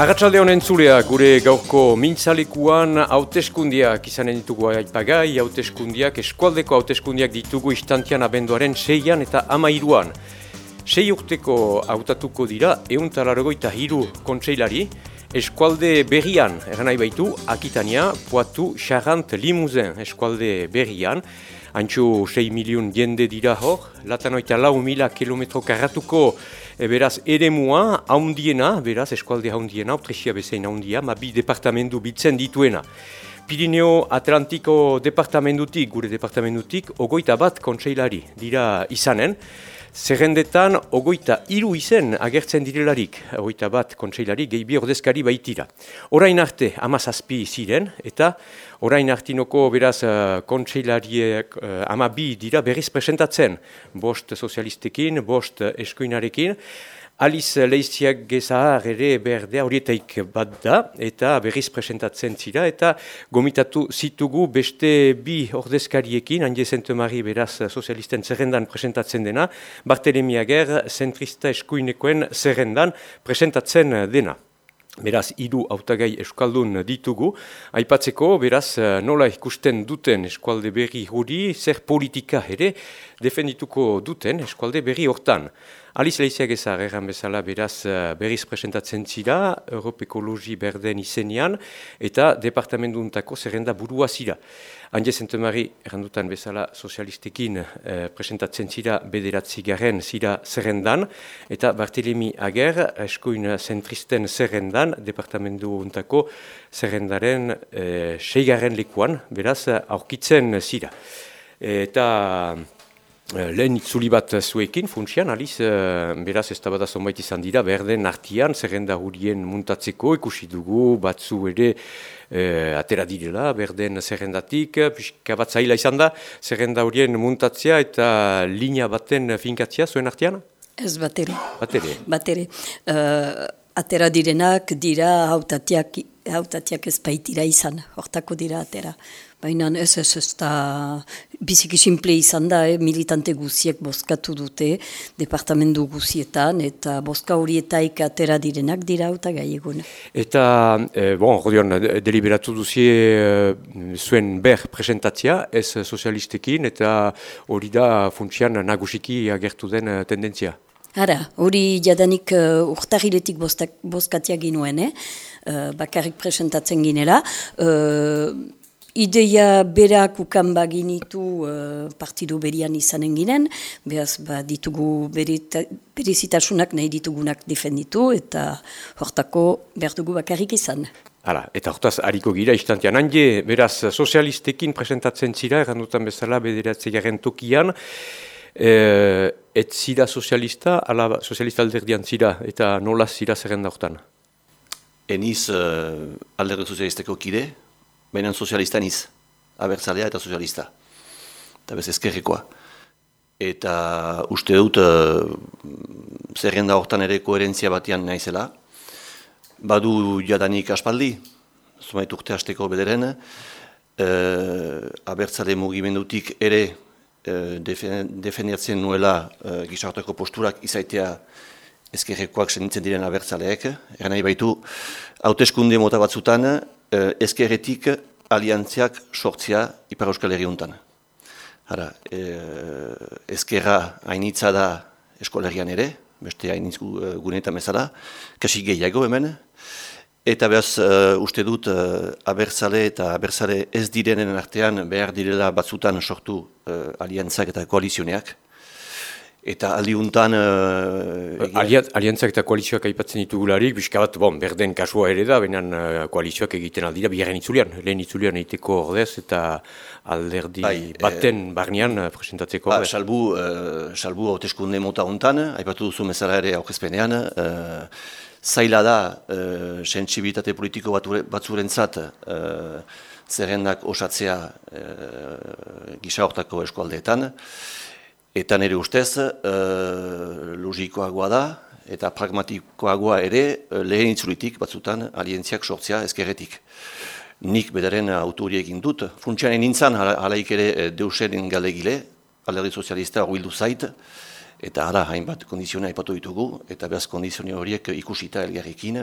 Arratxalde honen zulea, gure gaurko mintzalekuan hauteskundiak izanen ditugu aipagai, hauteskundiak, eskualdeko hauteskundiak ditugu istantian abenduaren seian eta amairuan. Sei urteko hautatuko dira, egun talargoita hiru kontseilari, eskualde berrian, eran baitu, Akitania, Poatu, Charant, Limuzen, eskualde berrian, Antxo 6 milion jende dira hor, latanoita lau mila kilometro karratuko E, beraz, ere mua, haundiena, beraz, eskualde haundiena, otresia bezain haundia, ma bi departamendu bitzen dituena. Pirineo Atlantiko departamendutik, gure departamendutik, ogoita bat kontseilari dira izanen. Zerrendetan, ogoita hiru izen agertzen direlarik, ogoita bat kontseilari, gehi bi ordezkari baitira. Orain arte, amazazpi ziren, eta orain artinoko beraz uh, kontseilariek uh, ama bi dira berriz presentatzen. Bost sozialistekin, bost eskuinarekin. Aliz lehiziak gezahar ere berdea horietaik bat da, eta berriz presentatzen zira, eta gomitatu zitugu beste bi ordezkariekin, handi zentumari beraz sozialisten zerrendan presentatzen dena, Bartelemi Ager, zentrista eskuinekoen zerrendan presentatzen dena. Beraz, hiru hautagai eskaldun ditugu. Aipatzeko, beraz, nola ikusten duten eskualde berri hori, zer politika ere defendituko duten eskualde berri hortan. Aliz lehiziak ezar, erran bezala, beraz, berriz presentatzen zira, Europe Ekologi Berden izenean, eta departamentuntako zerrenda burua zira. Ange Zentemari, errandutan bezala, sozialistekin eh, presentatzen zira bederatzi garen zira zerrendan, eta Bartelemi Ager, eskuin zentristen zerrendan, departamentu untako zerrendaren eh, seigaren likuan, beraz, aurkitzen zira. Eta Eh, lehen itzuli bat zuekin, funtsian, aliz, uh, beraz ez da bat azonbait izan dira, berden artian, zerrenda hurien muntatzeko, ikusi dugu, batzu ere uh, atera direla, berden zerrendatik, pixka bat zaila izan da, zerrenda hurien muntatzea eta linea baten finkatzea zuen artian? Ez bateri. Bateri. Bateri. Uh, atera direnak dira hautatiak, hautatiak ez baitira izan, hortako dira atera. Baina ez ez ez da biziki simple izan da, eh? militante guziek bozkatu dute departamentu guzietan eta bozka horietaik atera direnak dira eta gai egun. Eta, eh, bon, rodion, deliberatu duzie eh, zuen ber presentatzia, ez sozialistekin eta hori da funtsian nagusiki agertu den eh, tendentzia. Hara, hori jadanik uh, urtahiletik bozkatia ginuen, eh? uh, bakarrik presentatzen ginela. Uh, Ideia berak ukan baginitu uh, partidu berian izanen ginen, behaz ba, ditugu berizitasunak nahi ditugunak defenditu eta hortako behar dugu bakarrik izan. Hala, eta hortaz hariko gira istantean. Hande, beraz, sozialistekin presentatzen zira, errandutan bezala bederatze garen tokian, e, et zira sozialista, ala sozialista alderdian zira, eta nola zira zerrenda hortan? Eniz uh, alderdi sozialisteko kide, baina sozialista niz, abertzalea eta sozialista, eta bez ezkerrekoa. Eta uste dut, uh, zerrenda hortan ere koherentzia batean naizela, badu jadanik aspaldi, zumait urte hasteko bederen, uh, abertzale mugimendutik ere uh, defendiatzen nuela uh, gizarteko posturak izaitea ezkerrekoak senitzen diren abertzaleek, eran nahi baitu, hauteskunde mota batzutan, eh, ezkerretik aliantziak sortzia Ipar Euskal Herri untan. Hara, eh, ezkerra hainitza da eskolerian ere, beste hainitzku eh, gunetan bezala, kasi gehiago hemen, eta behaz uh, uste dut uh, abertzale eta abertzale ez direnen artean behar direla batzutan sortu uh, aliantzak eta koalizioneak, Eta aldiuntan... Uh, Aliantzak eta koalizioak aipatzen ditugularik, bizka bat, bon, berden kasua ere da, benen uh, koalizioak egiten aldira, bigarren itzulian, lehen itzulian egiteko ordez, eta alderdi bai, baten eh, barnean presentatzeko ba, ordez. Salbu, uh, salbu hauteskunde mota hontan, aipatu duzu mezala ere aurkezpenean, uh, zaila da, uh, sensibilitate politiko batzurentzat, uh, zerrendak osatzea uh, gisa eskualdeetan, Eta nire ustez, uh, logikoagoa da, eta pragmatikoagoa ere lehen itzulitik batzutan alientziak sortzea ezkerretik. Nik bedaren autori egin dut, funtsianen nintzen halaik ere deusen galegile, alderdi sozialista hori zait, eta hala hainbat kondizioa aipatu ditugu, eta behaz kondizioa horiek ikusita elgarrekin,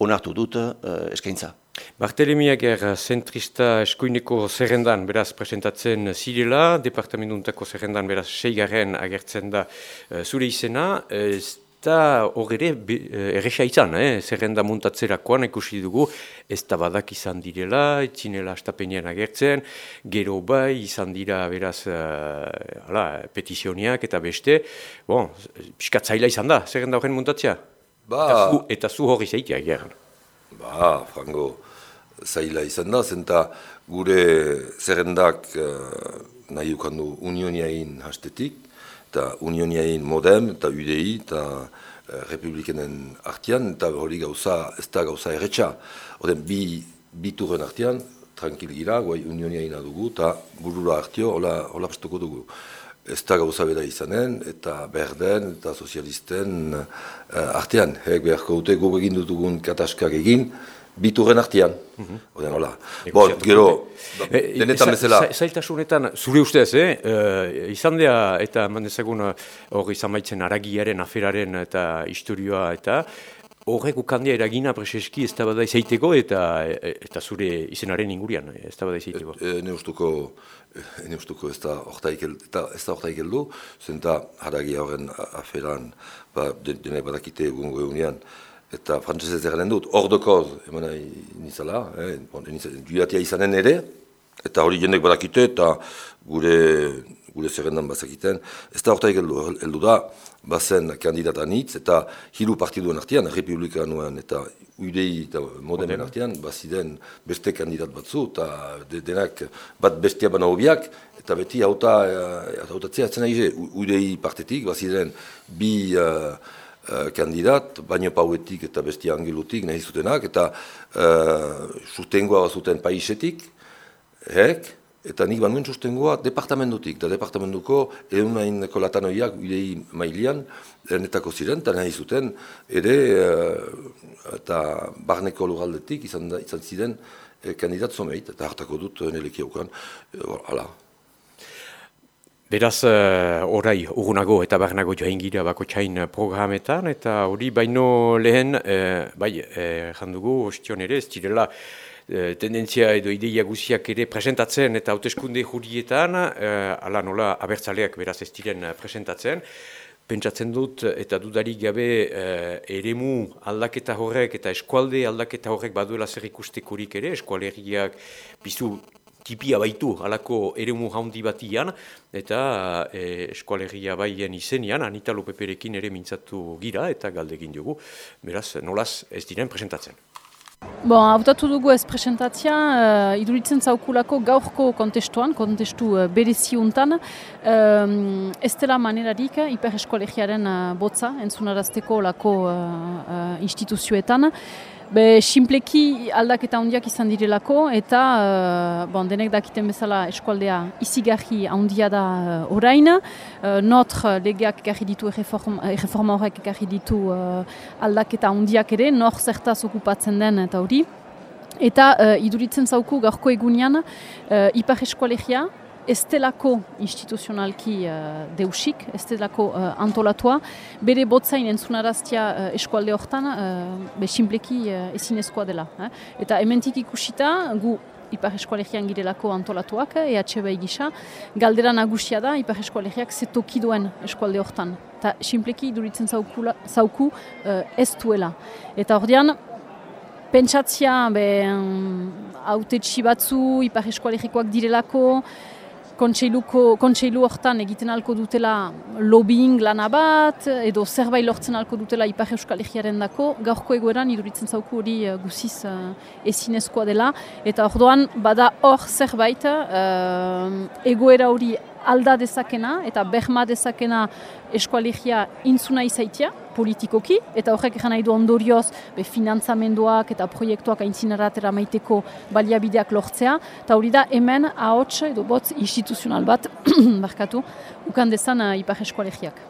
onartu dut uh, eskaintza. Bartelemiak zentrista eskuineko zerrendan beraz presentatzen zirela, departamentuntako zerrendan beraz seigarren agertzen da uh, zure izena, ez da hor ere uh, erresa izan, eh? zerrenda muntatzerakoan ikusi dugu, ez da badak izan direla, etzinela astapenean agertzen, gero bai izan dira beraz uh, ala, petizioniak eta beste, bon, piskatzaila izan da, zerrenda horren muntatzea? Ba... Eta zu, eta zu hori zeitea egeran. Ba, frango, zaila izan da, zenta gure zerrendak uh, nahi ukandu unioniain hastetik, eta unioniain modem, eta UDI, eta uh, republikenen artian, eta hori gauza, ez da gauza erretxa. Oden, bi, bi turren artian, tranquil gira, guai unioniain adugu, eta burura artio, hola, hola dugu. Ez da gauza beda izanen, eta berden, eta sozialisten uh, artean. Hek beharko dute gu egin dutugun kataskak egin, biturren artean. Mm -hmm. hola. Bo, gero, e, denetan bezala. Zailtasunetan, zure ustez, eh? Uh, izan dea, eta mandezagun hori izan baitzen aragiaren, aferaren eta historioa, eta horrek ukandia eragina preseski ez da bada izaiteko eta, eta zure izenaren ingurian, ez da bada izaiteko. E, ne ustuko, ene ustuko ez da hortaik heldu, zen da haragia horren aferan, ba, denek badakite egungo egunean, eta frantzesez egaren dut, hor dokoz, eman nahi nizala, eh, bon, izanen ere, eta hori jendek badakite, eta gure, gure zerrendan bazakiten, ez da hortaik heldu, heldu da, bazen kandidata nitz, eta hiru partiduen artean, republikanoan eta UDI eta modemen artean, baziden beste kandidat batzu, eta denak bat bestia bana hobiak, eta beti hauta, hautatzea atzen nahi UDI partetik, baziden bi uh, uh, kandidat, baino pauetik eta bestia angelutik nahi zutenak, eta uh, sustengoa zuten paisetik, hek, eta nik banuen sustengoa departamentutik, eta departamentuko eunaineko latanoiak bidei mailian, ernetako ziren, eta nahi zuten, ere, uh, eta barneko lugaldetik izan, izan ziren eh, kandidat zomeit, eta hartako dut uh, neleki haukan, hala. Beraz, uh, orai, urunago eta barnago joain gira bako txain programetan, eta hori baino lehen, uh, bai, uh, jandugu, ostion ere, ez direla, Eh, tendentzia edo ideia guziak ere presentatzen eta hauteskunde jurietan, eh, ala nola abertzaleak beraz ez diren eh, presentatzen, pentsatzen dut eta dudarik gabe eh, eremu aldaketa horrek eta eskualde aldaketa horrek baduela zer ikustekurik ere, eskualeriak bizu tipia baitu alako eremu haundi batian, eta e, eskualegia baien izenian, Anita Lopeperekin ere mintzatu gira eta galdegin dugu, beraz nolaz ez diren presentatzen. Bon, hautatu dugu ez presentatzia, uh, iduritzen zaukulako gaurko kontestuan, kontestu uh, bereziuntan, um, ez dela manerarik hiper eskolegiaren uh, botza, entzunarazteko lako uh, uh, instituzioetan. Be, simpleki aldaketa handiak izan direlako eta uh, bon, denek dakiten bezala eskualdea izigarri handia da uh, orain. Uh, Notr legeak ekarri ditu erreforma horrek ekarri ditu uh, aldaketa handiak ere, nor zertaz okupatzen den eta hori. Eta uh, iduritzen zauku gaurko egunean uh, ipar eskualegia, ez delako instituzionalki uh, deusik, ez delako uh, antolatua, bere botzain entzunaraztia uh, eskualde hortan, uh, be simpleki uh, ezinezkoa dela. Eh? Eta hementik ikusita, gu Ipar Eskualegian girelako antolatuak, EHB gisa, galdera nagusia da Ipar Eskualegiak zetoki duen eskualde hortan. Eta simpleki duritzen zauku, zauku uh, ez duela. Eta ordean, pentsatzia, haute batzu, Ipar Eskualegikoak direlako, kontseilu hortan egiten alko dutela lobbying lana bat, edo zerbait lortzen alko dutela Ipar Euskal Egiaren dako, gaurko egoeran iduritzen zauku hori uh, guziz uh, ezinezkoa dela, eta ordoan bada hor zerbait uh, egoera hori alda dezakena eta berma dezakena eskualegia intzuna izaitia politikoki, eta horrek egin nahi du ondorioz be, finantzamenduak eta proiektuak aintzinaratera maiteko baliabideak lortzea, eta hori da hemen ahots edo botz instituzional bat, barkatu, ukan dezan uh, ipar eskualegiak.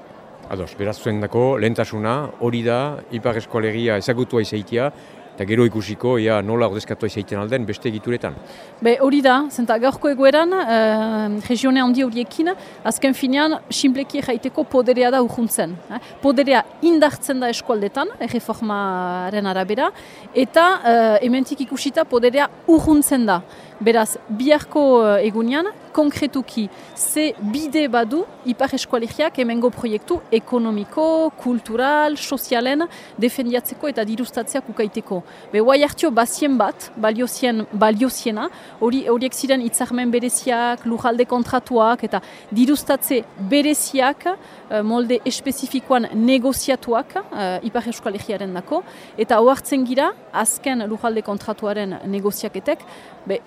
Ados, beraz zuen dako, lehentasuna, hori da, ipar eskolegia ezagutua izaitia, eta gero ikusiko, ea nola ordezkatu izaiten alden beste egituretan. Be hori da, zenta gaurko egoeran, uh, regione handi horiekin, azken finean, simpleki jaiteko poderea da urjuntzen. Eh? Poderea indartzen da eskualdetan, erreformaren arabera, eta uh, hementik ikusita poderea urjuntzen da. Beraz, biharko uh, egunean, konkretuki, ze bide badu ipar eskualegiak emengo proiektu ekonomiko, kultural, sozialen defendiatzeko eta dirustatzeak ukaiteko. Be, guai hartio bazien bat, baliozien, balioziena, hori horiek ziren itzarmen bereziak, lujalde kontratuak eta dirustatze bereziak, uh, molde espezifikoan negoziatuak uh, ipar eskualegiaren dako, eta ohartzen gira, azken lujalde kontratuaren negoziaketek, be,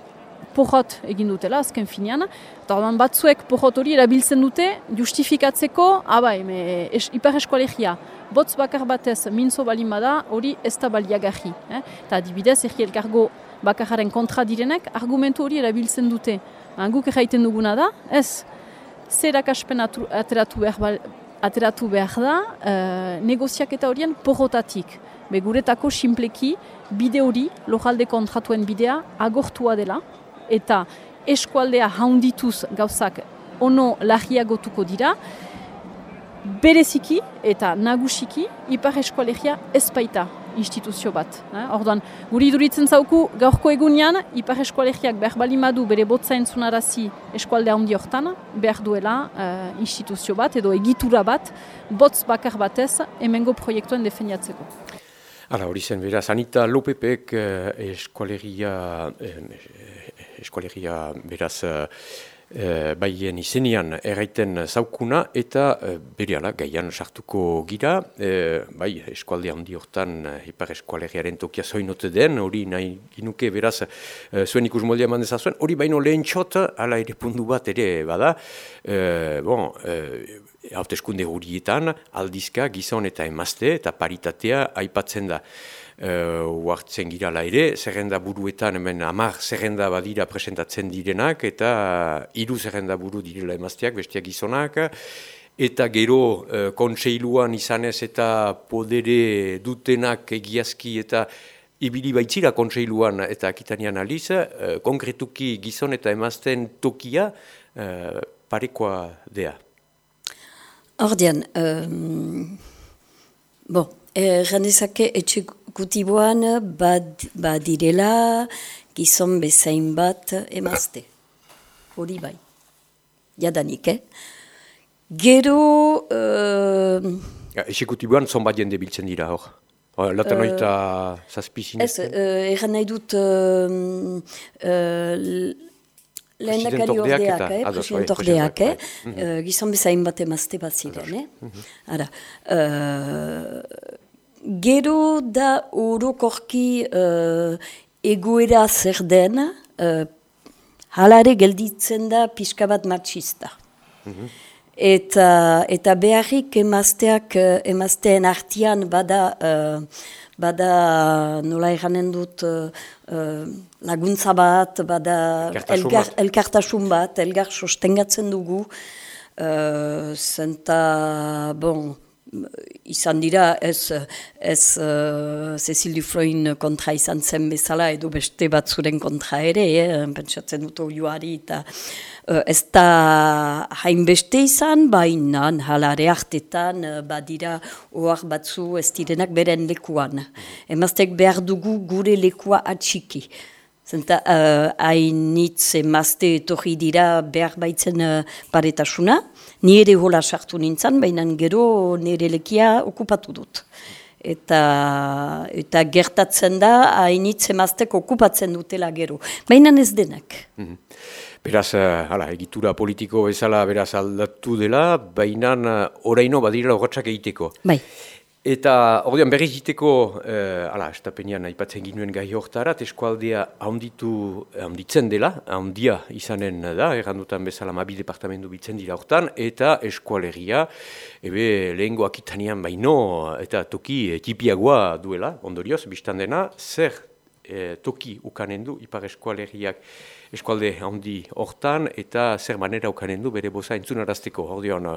pohot egin dutela, azken finean. Eta ordan batzuek pohot hori erabiltzen dute, justifikatzeko, abai, me, es, hiper eskolegia, botz bakar batez minzo balin bada, hori ez da baliagarri. Eh? Eta adibidez, egi elkargo bakararen kontra direnek, argumentu hori erabiltzen dute. Guk erraiten duguna da, ez, zerak aspen ateratu behar, ba, ateratu behar da, uh, negoziak eta horien pohotatik. Beguretako simpleki, bide hori, lojalde kontratuen bidea, agortua dela, eta eskualdea haundituz gauzak ono lahiagotuko dira, bereziki eta nagusiki ipar eskualegia ezpaita instituzio bat. Eh? Orduan, guri iduritzen zauku gaurko egunean, ipar eskualegiak behar balimadu bere botza entzunarazi eskualdea handi hortan, behar duela uh, instituzio bat edo egitura bat, botz bakar batez emengo proiektuen defendiatzeko. Hala, hori zen, beraz, Anita Lopepek eh, eskualegia, eh, eskualegia beraz eh, baien izenian erraiten zaukuna eta eh, bere ala, gaian sartuko gira, eh, bai, eskualdea handi hortan ipar eskualegiaren tokia zoinote den, hori nahi ginuke beraz eh, zuen ikus moldea eman dezazuen, hori baino lehen txot, ala ere pundu bat ere bada, eh, bon, eh, hauteskunde horietan aldizka gizon eta emazte eta paritatea aipatzen da. Uartzen uh, girala ere, zerrenda buruetan hemen amar zerrenda badira presentatzen direnak eta hiru zerrenda buru direla emazteak, bestiak gizonak. Eta gero uh, kontseiluan izanez eta podere dutenak egiazki eta ibili baitzira kontseiluan eta akitanian aliz, uh, konkretuki gizon eta emazten tokia uh, parekoa dea. Ordean, um, bon, errandezake etxekutiboan bad, badirela gizon bezain bat emazte. Hori bai. Jadanik, eh? Gero... Uh, ja, etxekutiboan zon bat jende biltzen dira, hor? Latan oita uh, zazpizin? Ez, uh, erran nahi dut... Uh, uh, Lehendakari ordeak, eh, president ordeak, eh, uh, gizon bezain bat emazte bat ziren, eh? Mhm. Ara, uh, gero da orokorki uh, egoera zer den, uh, halare gelditzen da pixka bat matxista. Mhm. Eta, eta beharrik emazteak, emazteen artian bada, uh, bada nola eranen dut, uh, laguntza bat, bada elgar, elkartasun bat, elgar sostengatzen dugu, uh, zenta, bon, izan dira ez, ez uh, Cecil Dufroin kontra izan zen bezala edo beste bat zuren kontra ere, eh? pentsatzen dut olioari eta uh, ez da hainbeste izan, baina halare hartetan uh, badira ohar batzu ez direnak beren lekuan. Emaztek behar dugu gure lekua atxiki. Zenta hainitz uh, emazte etorri dira behar baitzen uh, paretasuna, nire hola sartu nintzen, baina gero nire lekia okupatu dut. Eta, eta gertatzen da, hainitz emaztek okupatzen dutela gero. Baina ez denak. Mm Beraz, uh, hala, egitura politiko bezala beraz aldatu dela, baina uh, oraino badira horretzak egiteko. Bai. Eta ordean berriz diteko, eh, ala, estapenean aipatzen ginuen gai horretara, eskualdea handitu, handitzen dela, handia izanen da, errandutan bezala mabi departamentu bitzen dira hortan, eta eskualegia, ebe lehengoak itanean baino, eta toki tipiagoa duela, ondorioz, biztan dena, zer e, toki ukanen du ipar eskualeriak eskualde handi hortan eta zer manera ukanen du bere boza entzunarazteko. Ordean,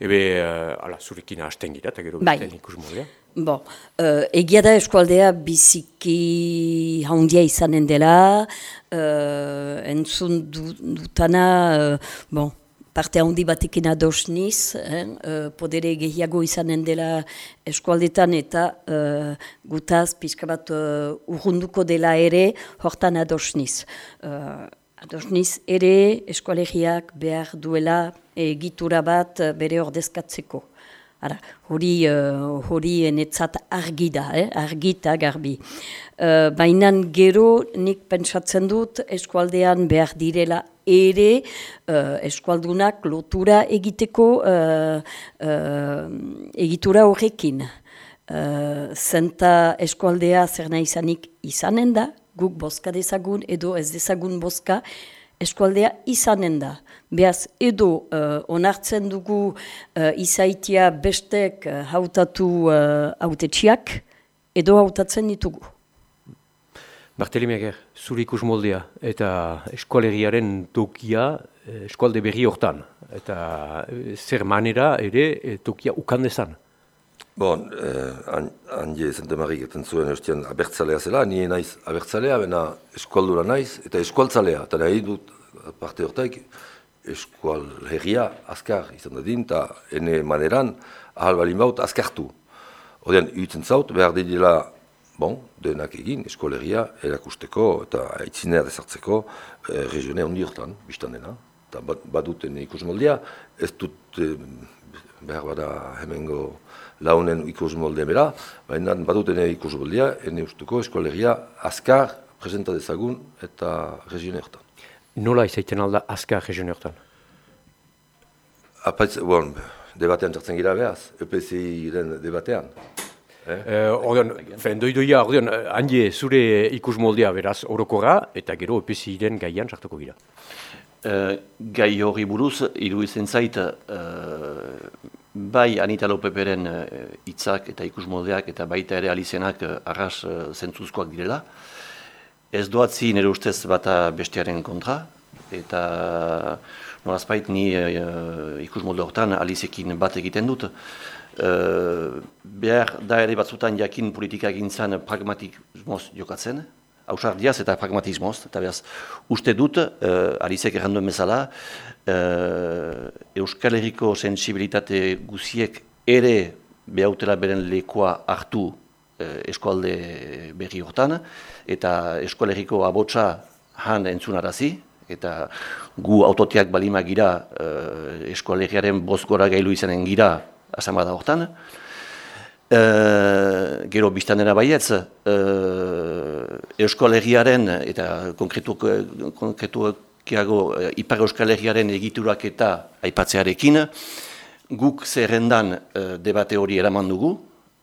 ebe, ala, zurekin hasten gira, eta gero bai. ikus modea. Bo, uh, egia da eskualdea biziki handia izanen dela, uh, entzun dutana, uh, bon, parte handi batekin adosniz, eh, uh, podere gehiago izanen dela eskualdetan eta uh, gutaz pixka bat uh, urrunduko dela ere hortan adosniz. Uh, adosniz ere eskualegiak behar duela egitura bat bere ordezkatzeko. Ara, hori, uh, hori enetzat argi da, eh? argi eta garbi. Uh, Baina gero nik pentsatzen dut eskualdean behar direla ere uh, eskualdunak lotura egiteko uh, uh, egitura horrekin. Uh, zenta eskualdea zer nahi izanik izanen da, guk boska dezagun edo ez dezagun boska, eskualdea izanen da. Beaz, edo uh, onartzen dugu uh, izaitia bestek uh, hautatu uh, autetxiak, edo hautatzen ditugu. Bartelimeager, zure ikus moldea eta eskualeriaren tokia eskualde berri hortan. Eta zer manera ere tokia ukandezan. Bon, eh, handi zentemari gertzen zuen eustian abertzalea zela, nire naiz abertzalea, bena eskualdura naiz, eta eskualtzalea, eta nahi dut parte hortaik, eskual herria azkar izan da din, eta ene maneran ahal balin baut azkartu. Odean, yutzen zaut, behar didela, bon, denak egin, eskual herria erakusteko eta aitzinea dezartzeko eh, regione handi hortan, biztan dena. Eta baduten ikus moldia, ez dut eh, behar bada hemengo launen ikus moldea bera, baina baduten ikus moldea, ene ustuko eskual herria azkar presenta dezagun eta regione hortan. Nola izaiten alda azkar regione hortan? Apaitz, bon, debatean txartzen gira behaz, EPCI-ren debatean. Eh? Eh, fendoidoia, ordean, handi zure ikus moldea beraz orokorra, eta gero EPCI-ren gaian txartuko gira. Uh, gai hori buruz, iru izen zait, uh, bai Anita Lopeperen hitzak eta ikus moldeak eta baita ere alizenak uh, arras uh, zentzuzkoak direla. Ez doatzi nire ustez bata bestearen kontra, eta norazpait ni uh, ikus molde horretan alizekin bat egiten dut. Uh, behar da ere batzutan jakin politika gintzan pragmatik jokatzen, hausar diaz eta pragmatismoz, eta behaz, uste dut, uh, arizek erranduen bezala, uh, Euskal Herriko sensibilitate guziek ere behautela beren lekoa hartu uh, eskualde berri hortan, eta Euskal Herriko abotsa han entzunarazi, eta gu autotiak balima gira uh, Euskal Herriaren bozgora gailu izanen gira asamada hortan, Uh, gero biztanera baietz, uh, Euskal Herriaren eta konkretukiago uh, Ipar Euskal Herriaren egiturak eta aipatzearekin, guk zerrendan uh, debate hori eraman dugu,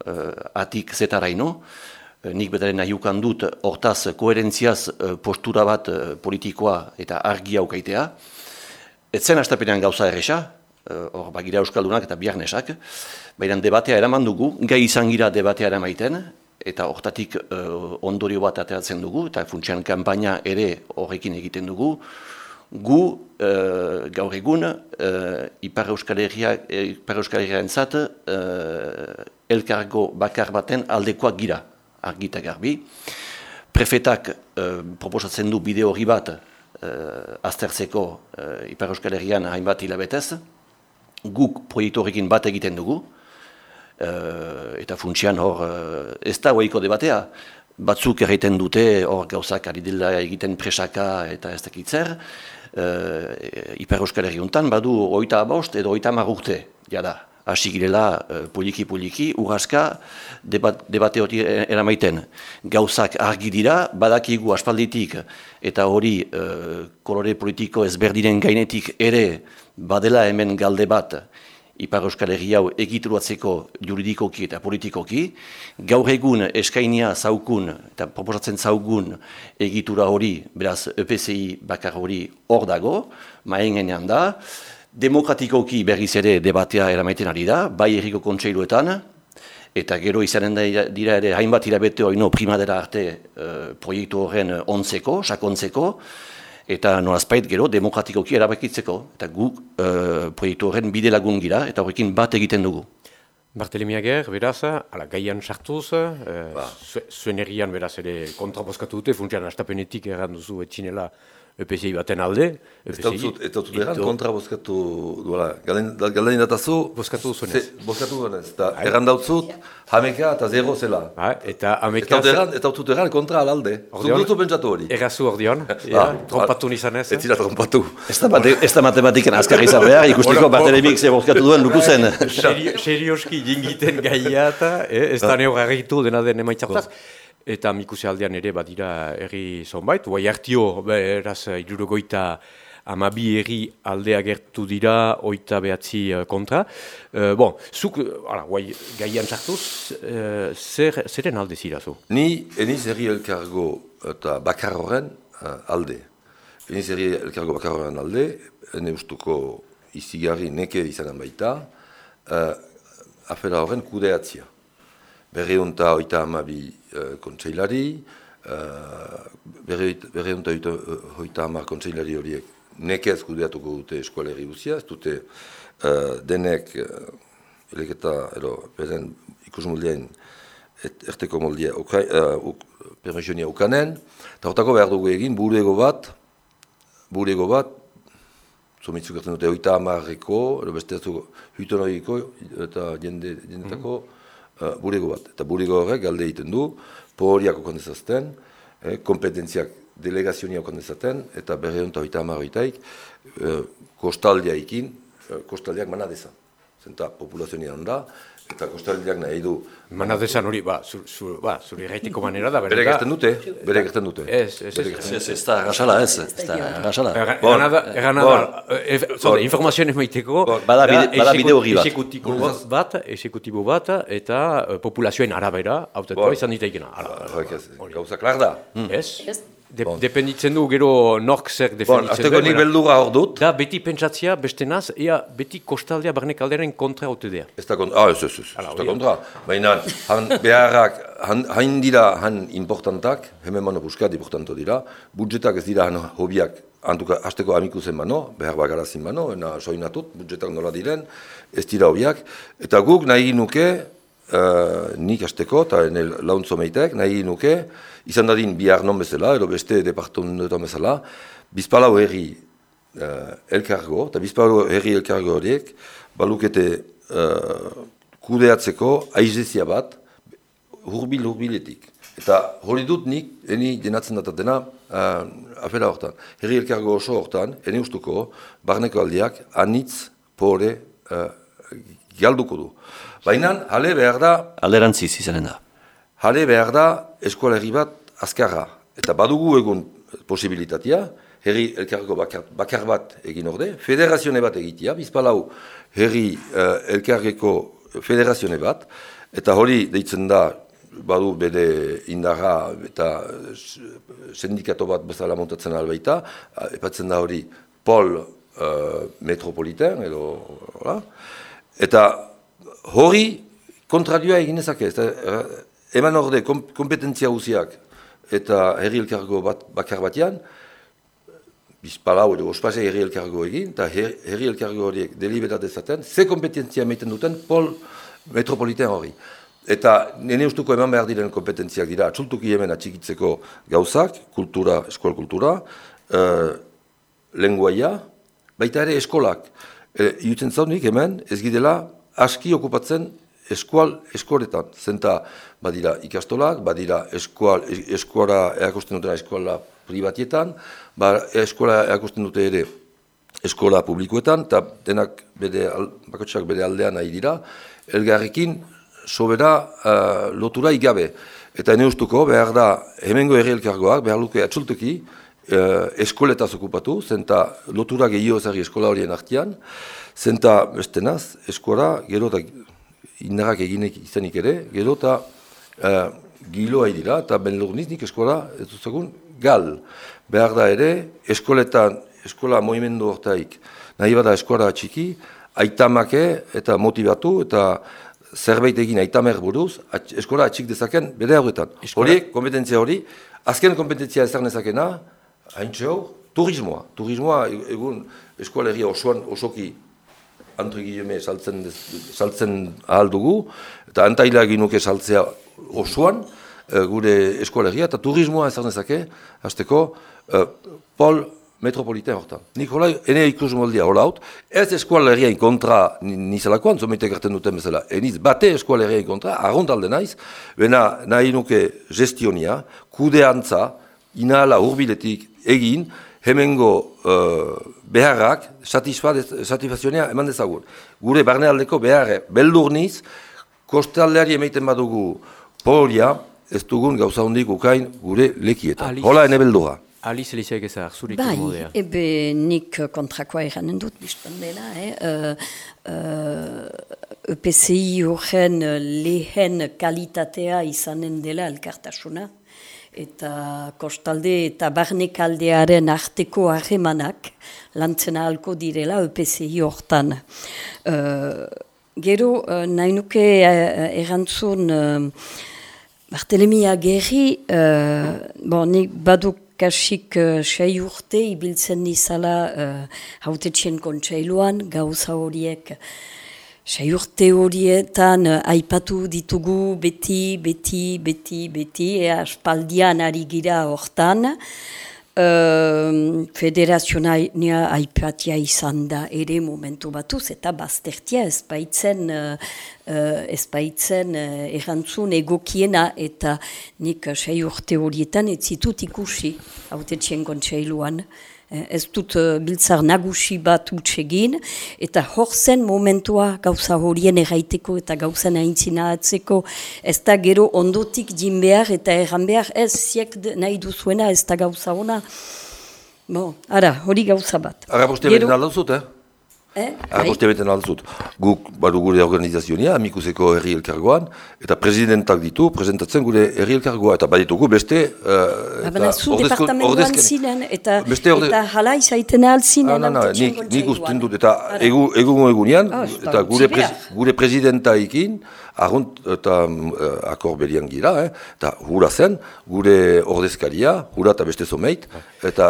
uh, atik zetaraino, nik betaren nahiukan dut hortaz koherentziaz postura bat politikoa eta argi aukaitea, etzen astapenean gauza erresa, hor uh, bagira Euskaldunak eta biarnesak, Baina debatea eraman dugu, gai izan gira debatea eramaiten, eta hortatik uh, ondorio bat ateratzen dugu, eta funtsian kanpaina ere horrekin egiten dugu. Gu, uh, gaur egun, uh, Ipar Euskal Herria entzat, uh, elkargo bakar baten aldekoak gira, argita garbi. Prefetak proposatzen du bideo hori bat aztertzeko Ipar Euskal Herrian hainbat hilabetez. Guk proiektu horrekin bat egiten dugu, uh, eta funtsian hor uh, ez da hoiko debatea. Batzuk erraiten dute hor gauzak ari dela egiten presaka eta ez dakitzer. Uh, Iper Euskal Herriuntan badu oita abost edo oita marrurte, jada. Hasi girela poliki-poliki, urraska debat, debate hori eramaiten. Gauzak argi dira, badakigu aspalditik eta hori kolore politiko ezberdinen gainetik ere badela hemen galde bat Ipar Euskal Herri hau egituruatzeko juridikoki eta politikoki, gaur egun eskainia zaukun eta proposatzen zaugun egitura hori, beraz EPCI bakar hori hor dago, maen da, demokratikoki berriz ere debatea eramaiten ari da, bai erriko kontseiluetan, eta gero izanen dira ere hainbat irabete oino primadera arte uh, proiektu horren ontzeko, sakontzeko, eta nolazpait gero demokratikoki erabakitzeko. Eta gu uh, proiektu horren bide lagun gira, eta horrekin bat egiten dugu. Bartelemiager, beraz, ala gaian sartuz, eh, ba. zuen errian beraz ere kontraposkatu dute, funtsian astapenetik erran duzu etxinela EPCI baten alde. Eta dut erran kontra bozkatu duela. Galdein datazu. Bozkatu zuenez. Bozkatu zuenez. Eta erran dautzut, hameka eta zero zela. Ba, eta hameka... Eta dut erran kontra alalde. Zut dutu pentsatu hori. Errazu ordeon. Ja, trompatu nizan ez. Ez zira trompatu. Ez da matematiken azkar izan behar, ikustiko Bartelemik ze bozkatu duen lukuzen. Serioski jingiten gaiata, ez da neo garritu dena den emaitzataz. Eta mikuse aldean ere badira erri zonbait, guai hartio, beraz, irurogoita amabi erri aldea gertu dira, oita behatzi uh, kontra. Uh, bon, zuk, ala, guai, gaian sartuz, uh, zer, zeren alde zirazu? Ni, eniz erri elkargo eta bakar horren alde. Eniz erri elkargo bakar horren alde, ene ustuko izigarri neke izanen baita, uh, afera horren kudeatzia berreunta oita amabi uh, kontseilari, uh, berreunta oita amar kontseilari horiek nekez kudeatuko dute eskualeri guzia, ez dute uh, denek uh, eleketa, ero, beren ikus moldean, et, erteko moldea, uh, permisionia ukanen, eta hortako behar dugu egin, burego bat, burego bat, zomitzu gertzen dute oita amarreko, ero beste ez dugu, eta jende, jendetako, mm uh, burego bat. Eta burego horrek galde egiten du, pohoriak okondezazten, eh, kompetentziak delegazionia okondezaten, eta berre honetan oita hamar oitaik, uh, kostaldia ikin, uh, kostaldiak manadeza. Zenta populazioa da, eta kostaldiak nahi du. Mana desan hori, ba, zu, zu, ba, zuri gaitiko manera da, bere gertzen dute, bere gertzen dute. Ez, ez, ez, ez, ez da rasala ez, ez da rasala. Eganada, eganada, informazioen ez maiteko, bada bide hori bat. Esekutibo bat, esekutibo bat, eta populazioen arabera, hau izan ditaikena. Gauza klar da. Ez? Ez? De, bon. Dependitzen du gero nork zer definitzen bon, nik beldura hor dut. Da, beti pentsatzia, beste naz, ea beti kostaldea barnek alderen kontra haute dea. Ez da kontra, ah, ez, ez, ez, ez da kontra. Baina, han beharrak, han, hain dira han importantak, hemen mano buskat importanto dira, budgetak ez dira han hobiak, antuka, hasteko amiku zen mano, behar bagarazin mano, ena soinatut, budgetak nola diren, ez dira hobiak, eta guk nahi nuke, uh, nik hasteko, eta launtzo meitek, nahi nuke, izan dadin bihar non bezala, edo beste departamentoan bezala, bizpalau herri uh, elkargo, eta bizpalau herri elkargo horiek, balukete uh, kudeatzeko aizezia bat, hurbil hurbiletik. Eta hori dut nik, eni denatzen datatena, uh, afera hortan, herri elkargo oso hortan, eni ustuko, barneko aldiak, anitz, pore, uh, galduko du. Baina, hale behar da... Alderantziz izanen da. Hale behar da eskualerri bat azkarra. Eta badugu egun posibilitatea, herri elkargo bakar, bakar bat egin orde, federazione bat egitea, bizpalau herri uh, elkargeko federazione bat, eta hori deitzen da, badu bede indarra eta sindikato bat bezala montatzen albaita, epatzen da hori pol uh, metropoliten, edo, eta hori kontradioa egin ezak ez, eman orde kompetentzia guziak eta herri elkargo bat, bakar batean, bizpalau edo ospazia herri elkargo egin, eta herri elkargo horiek deliberat ezaten, ze kompetentzia meiten duten pol metropoliten hori. Eta nene ustuko eman behar diren kompetentziak dira, atxultuki hemen atxikitzeko gauzak, kultura, eskual kultura, uh, lenguaia, baita ere eskolak. E, Iutzen zaunik hemen, ez gidela, aski okupatzen eskual eskoretan, zenta badira ikastolak, badira eskual, eskuara erakusten dutena eskola privatietan, ba, eskola erakusten dute ere eskola publikoetan, eta denak bede, bakotxak bede aldean nahi dira, elgarrekin sobera uh, lotura igabe. Eta ene ustuko, behar da, hemengo ere elkargoak, behar luke atxultuki, uh, eskoletaz okupatu, zenta lotura gehiago zari eskola horien artian, zenta, bestenaz, eskola, gero eta indarrak eginek izanik ere, gero eta uh, giloa dira eta ben nik eskola, ez duzagun, gal. Behar da ere, eskoletan, eskola movimendu hortaik, nahi bada eskola txiki, aitamake eta motivatu eta zerbait egin aitamer buruz, atx, eskola atxik dezaken bere horretan. Hori, kompetentzia hori, azken kompetentzia ez nezakena, haintxe hor, turismoa. Turismoa e- egun eskolegia osoan osoki entre guilleme saltzen, saltzen ahal dugu, eta antaila egin saltzea osoan, eh, gure eskolegia, eta turismoa ez nezake, hasteko eh, pol metropoliten hortan. Nik hola, ene ikus moldia hola haut, ez eskualeriain kontra ni- nizelakoan, zomeitek gerten duten bezala, eniz bate eskualeriain kontra, arrontalde naiz, bena nahi nuke gestionia, kudeantza, inala urbiletik egin, hemengo uh, beharrak satisfa- satisfazionea eman dezagun. Gure barnealdeko beharre beldur niz, kostaldeari emaiten badugu polia, ez dugun gauza hondik ukain gure lekietan. Aliz. Hola ene beldura. Aliz Elisaik ezar, zurik Bai, modea. ebe nik kontrakoa eranen dut, biztan dela, eh? Uh, uh, EPCI horren lehen kalitatea izanen dela elkartasuna, eta kostalde eta barnekaldearen arteko harremanak lantzen ahalko direla EPCI hortan. Uh, gero, uh, nahi nuke uh, erantzun uh, Bartelemia gerri, uh, bon, nik baduk kasik uh, sei urte ibiltzen nizala uh, hautetxien kontseiluan, gauza horiek sei urte horietan uh, aipatu ditugu beti, beti, beti, beti, ea espaldian ari gira hortan, uh, federazionaia aipatia izan da ere momentu batuz, eta baztertia ez baitzen, uh, uh, ez baitzen erantzun egokiena, eta nik sei urte horietan ez zitut ikusi hautetxien kontseiluan. Eh, Ez dut uh, biltzar nagusi bat utsegin, eta hor zen momentua gauza horien erraiteko eta gauzen aintzina atzeko, ez da gero ondotik din behar eta erran behar, ez ziek nahi duzuena ez da gauza ona. Bo, ara, hori gauza bat. Ara boste Gero- eh? Eh? Ara Bai. boste beten aldazut. Guk badu gure organizazionia, amikuseko herri elkargoan, eta presidentak ditu, presentatzen gure herri elkargoa, eta baditugu beste... Uh, zu departamentoan zinen, eta, beste orde... eta hala izaiten ahal zinen. Ah, nik, nik usten dut, eta egun egunean, Ah, eta gure, prez, gure presidentaikin, argunt, eta uh, akor berian gira, eh? eta hura zen, gure ordezkaria, hura eta beste zomeit, eta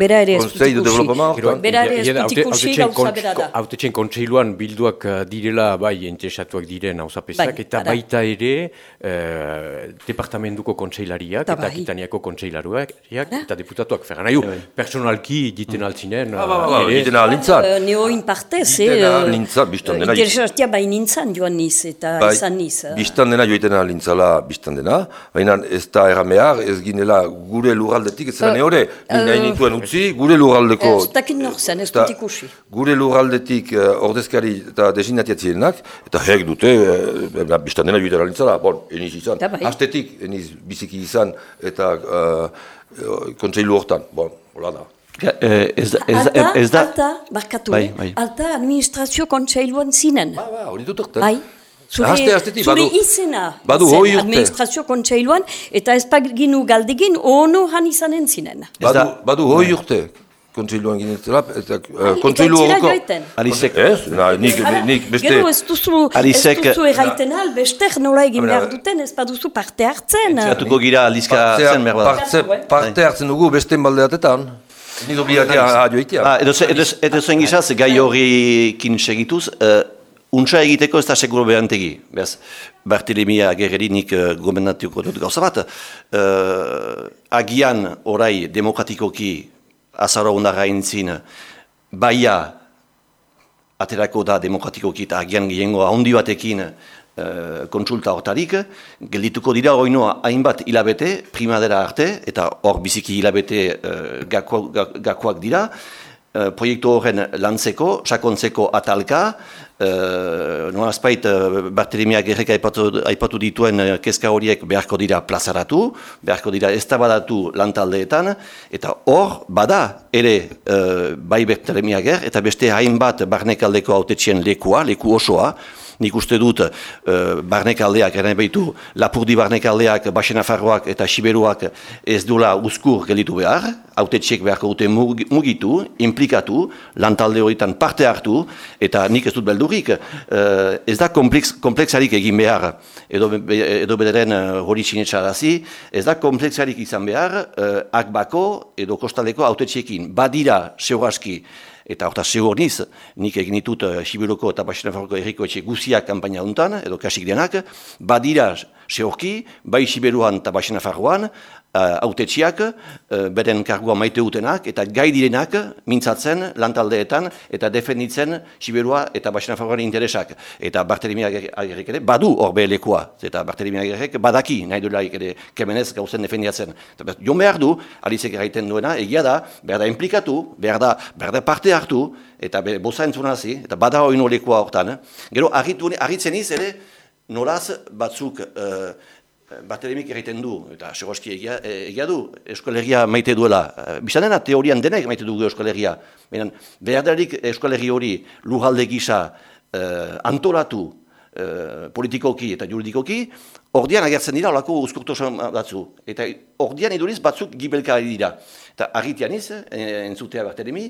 bera ere ez dut Conseil de ikusi. Développement Gero, hortan. bera ere ez Ia da, dut haute- ikusi, hautetxeen gauza bera da. Kontseiluan bilduak uh, direla, bai, entesatuak diren hausapesak, Bai, eta ara. baita ere uh, departamentuko kontseilariak, Ta eta bai. Kitaniako kontseilaruak, eta deputatuak ferran. Nahiu, personalki egiten altzinen, Ah, ba, ba, ba, nintzan. Uh, neoin partez, Egiten ahal nintzan, bistan dena. Interesatia bai nintzan joan niz, eta Bai, izan niz. eh. biztan dena joiten ahal nintzala biztan dena, baina ez da erramehar, ez ginela gure lurraldetik, ez zela Eh, neore, nahi nituen utzi, gure lurraldeko... Ez dakit nor zen, ez eta dut ikusi. Gure lurraldetik uh, ordezkari eta designatiatzienak, eta hek dute, uh, biztan dena joiten ahal nintzala, bon, eniz izan, Ta bai. hastetik eniz biziki izan, eta uh, uh, kontseilu hortan, bon, hola da. Ez da, ez Alta, ez da, alta, barkatu, Bai, bai. alta administrazio kontseiluan zinen. Ba, ba, hori dut. Bai, zure, zure badu- izena badu zen hoi administrazio kontseiluan, eta ez paginu galdegin ono han izanen zinen. Ez Badu, badu hoi urte, kontseiluan eta uh, Ai, kontseilu eta ez zira horoko... Alizek, Ez, na, nik, nik beste... Gero ez duzu, ez Alizek- duzu erraiten al, bester nola egin behar duten, ez baduzu parte hartzen. Zeratuko gira alizka Parte, zen behar bada. parte, parte hartzen dugu beste baldeatetan. Ni obligatia joitea. Ah, edo, ze- edo, edo zen gizaz, gai horrekin segituz, uh, untsa egiteko ez da seguro behantegi. Beaz, Bartelemia gerreri nik uh, gomendatuko dut gauza bat. Uh, agian orai demokratikoki azaro ondarra intzin, baia aterako da demokratikoki eta agian gehiengo handi batekin uh, kontsulta hortarik, geldituko dira oinoa hainbat hilabete, primadera arte, eta hor biziki hilabete uh, gako, ga- gakoak dira, uh, proiektu horren lantzeko, sakontzeko atalka, uh, nola azpait uh, Bartelemia gerrek aipatu, aipatu dituen kezka horiek beharko dira plazaratu, beharko dira eztabadatu lantaldeetan, eta hor bada ere uh, bai Bartelemia ger, eta beste hainbat barnekaldeko autetxien lekua, leku osoa, nik uste dut uh, barnekaldeak, eren behitu, lapurdi barnekaldeak, basena farroak eta siberuak ez dula uzkur gelditu behar, haute txek beharko dute mugitu, implikatu, lantalde horietan parte hartu, eta nik ez dut beldurik, uh, ez da komplex, komplexarik egin behar, edo, edo bederen uh, hori sinetxarazi, ez da komplexarik izan behar, akbako edo kostaleko haute txekin, badira, seurazki, Eta horta segur niz, nik egin ditut uh, Sibiruko eta Baxenafarroko erriko etxe guziak kampaina untan, edo kasik denak, badira seurki, bai Sibiruan eta Baxenafarroan, uh, autetxiak, uh, beren kargua maite utenak, eta gai direnak mintzatzen lantaldeetan, eta defenditzen Siberua eta Baxenafarroan interesak. Eta Bartelimi Agerrek ere, badu hor lekoa, eta Bartelimi Agerrek badaki nahi duela ere kemenez gauzen defendiatzen. Eta jo behar du, alizek erraiten duena, egia da, behar da implikatu, behar da, behar da parte hartu, eta boza entzunazi, eta bada hori lekoa hortan. Gero, argitzen iz, ere, nolaz batzuk uh, Bartelemik egiten du, eta segoski egia, egia du, eskolegia maite duela. Eh, Bizanena teorian denek maite dugu eskolegia. Benen, behar darik eskolegi hori lujalde gisa eh, antolatu eh, politikoki eta juridikoki, ordian agertzen dira olako uzkurtosan batzu. Eta ordian iduriz batzuk gibelka dira. Eta agitian iz, entzutea Bartelemi,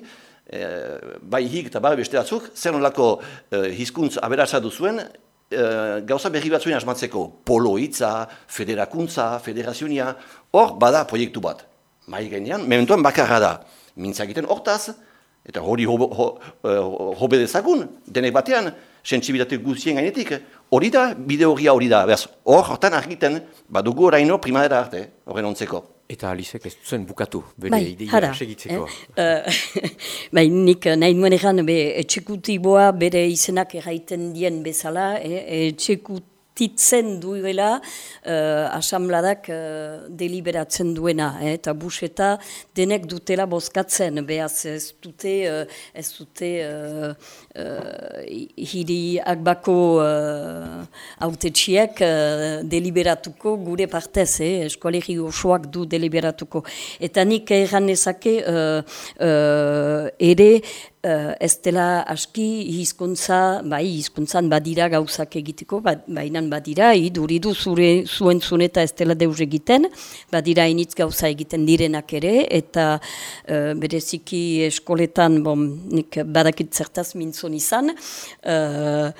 bai hik eta bai beste batzuk, zer nolako hizkuntz aberatza duzuen, Eh, gauza berri batzuen asmatzeko polo hitza, federakuntza, federazionia, hor bada proiektu bat. Mai gainean, mementuan bakarra da. Mintzakiten hortaz, eta hori hobe ho, ho, dezagun, denek batean, sensibilitate guztien gainetik, hori da, bide hori da. Hor, hortan argiten, badugu oraino primadera arte, horren ontzeko. Eta Alizek ez zen bukatu, bere bai, ideia segitzeko. Eh? Uh, bai, nik nahi nuen egan, be, etxekutiboa bere izenak erraiten dien bezala, eh? etxekut titzen duela uh, asamladak uh, deliberatzen duena, eh, eta buseta denek dutela bozkatzen, behaz ez dute, uh, ez dute uh, uh, hiri akbako uh, autetxiek uh, deliberatuko gure partez, eh, eskolegi osoak du deliberatuko. Eta nik erran ezake uh, uh, ere uh, ez dela aski hizkuntza, bai, hizkuntzan badira gauzak egiteko, ba, bainan badira, iduridu zure zuen zuneta ez dela deus egiten, badira initz gauza egiten direnak ere, eta uh, bereziki eskoletan, bom, nik badakit zertaz mintzon izan, uh,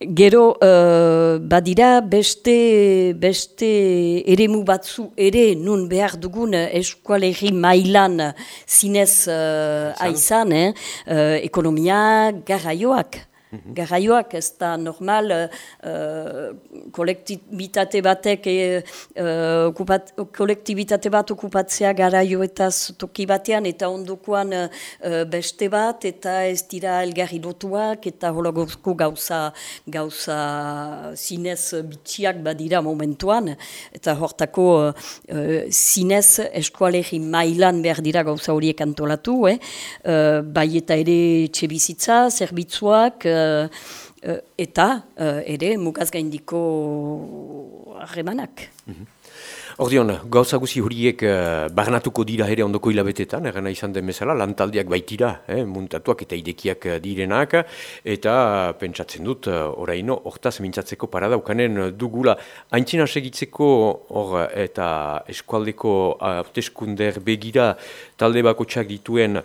Gero, uh, badira beste, beste eremu batzu ere nun behar dugun eskualerri mailan zinez uh, aizan, eh? uh, ekonomia garraioak. Garraioak ez da normal uh, kolektibitate batek uh, okupat, kolektibitate bat okupatzea garraioetaz toki batean eta ondokoan uh, beste bat eta ez dira elgarri lotuak eta holagozko gauza, gauza zinez bitxiak badira momentuan eta hortako uh, zinez eskualerri mailan behar dira gauza horiek antolatu, eh? uh, bai eta ere txebizitza, zerbitzuak, eta uh, ere mugaz gaindiko harremanak. Mm -hmm. Ordion, gauza guzi horiek uh, barnatuko dira ere ondoko hilabetetan, erena izan den bezala, lantaldiak baitira, eh, muntatuak eta idekiak direnak, eta pentsatzen dut, oraino, hortaz mintzatzeko paradaukanen dugula, haintzina segitzeko hor eta eskualdeko hauteskunder begira talde bako dituen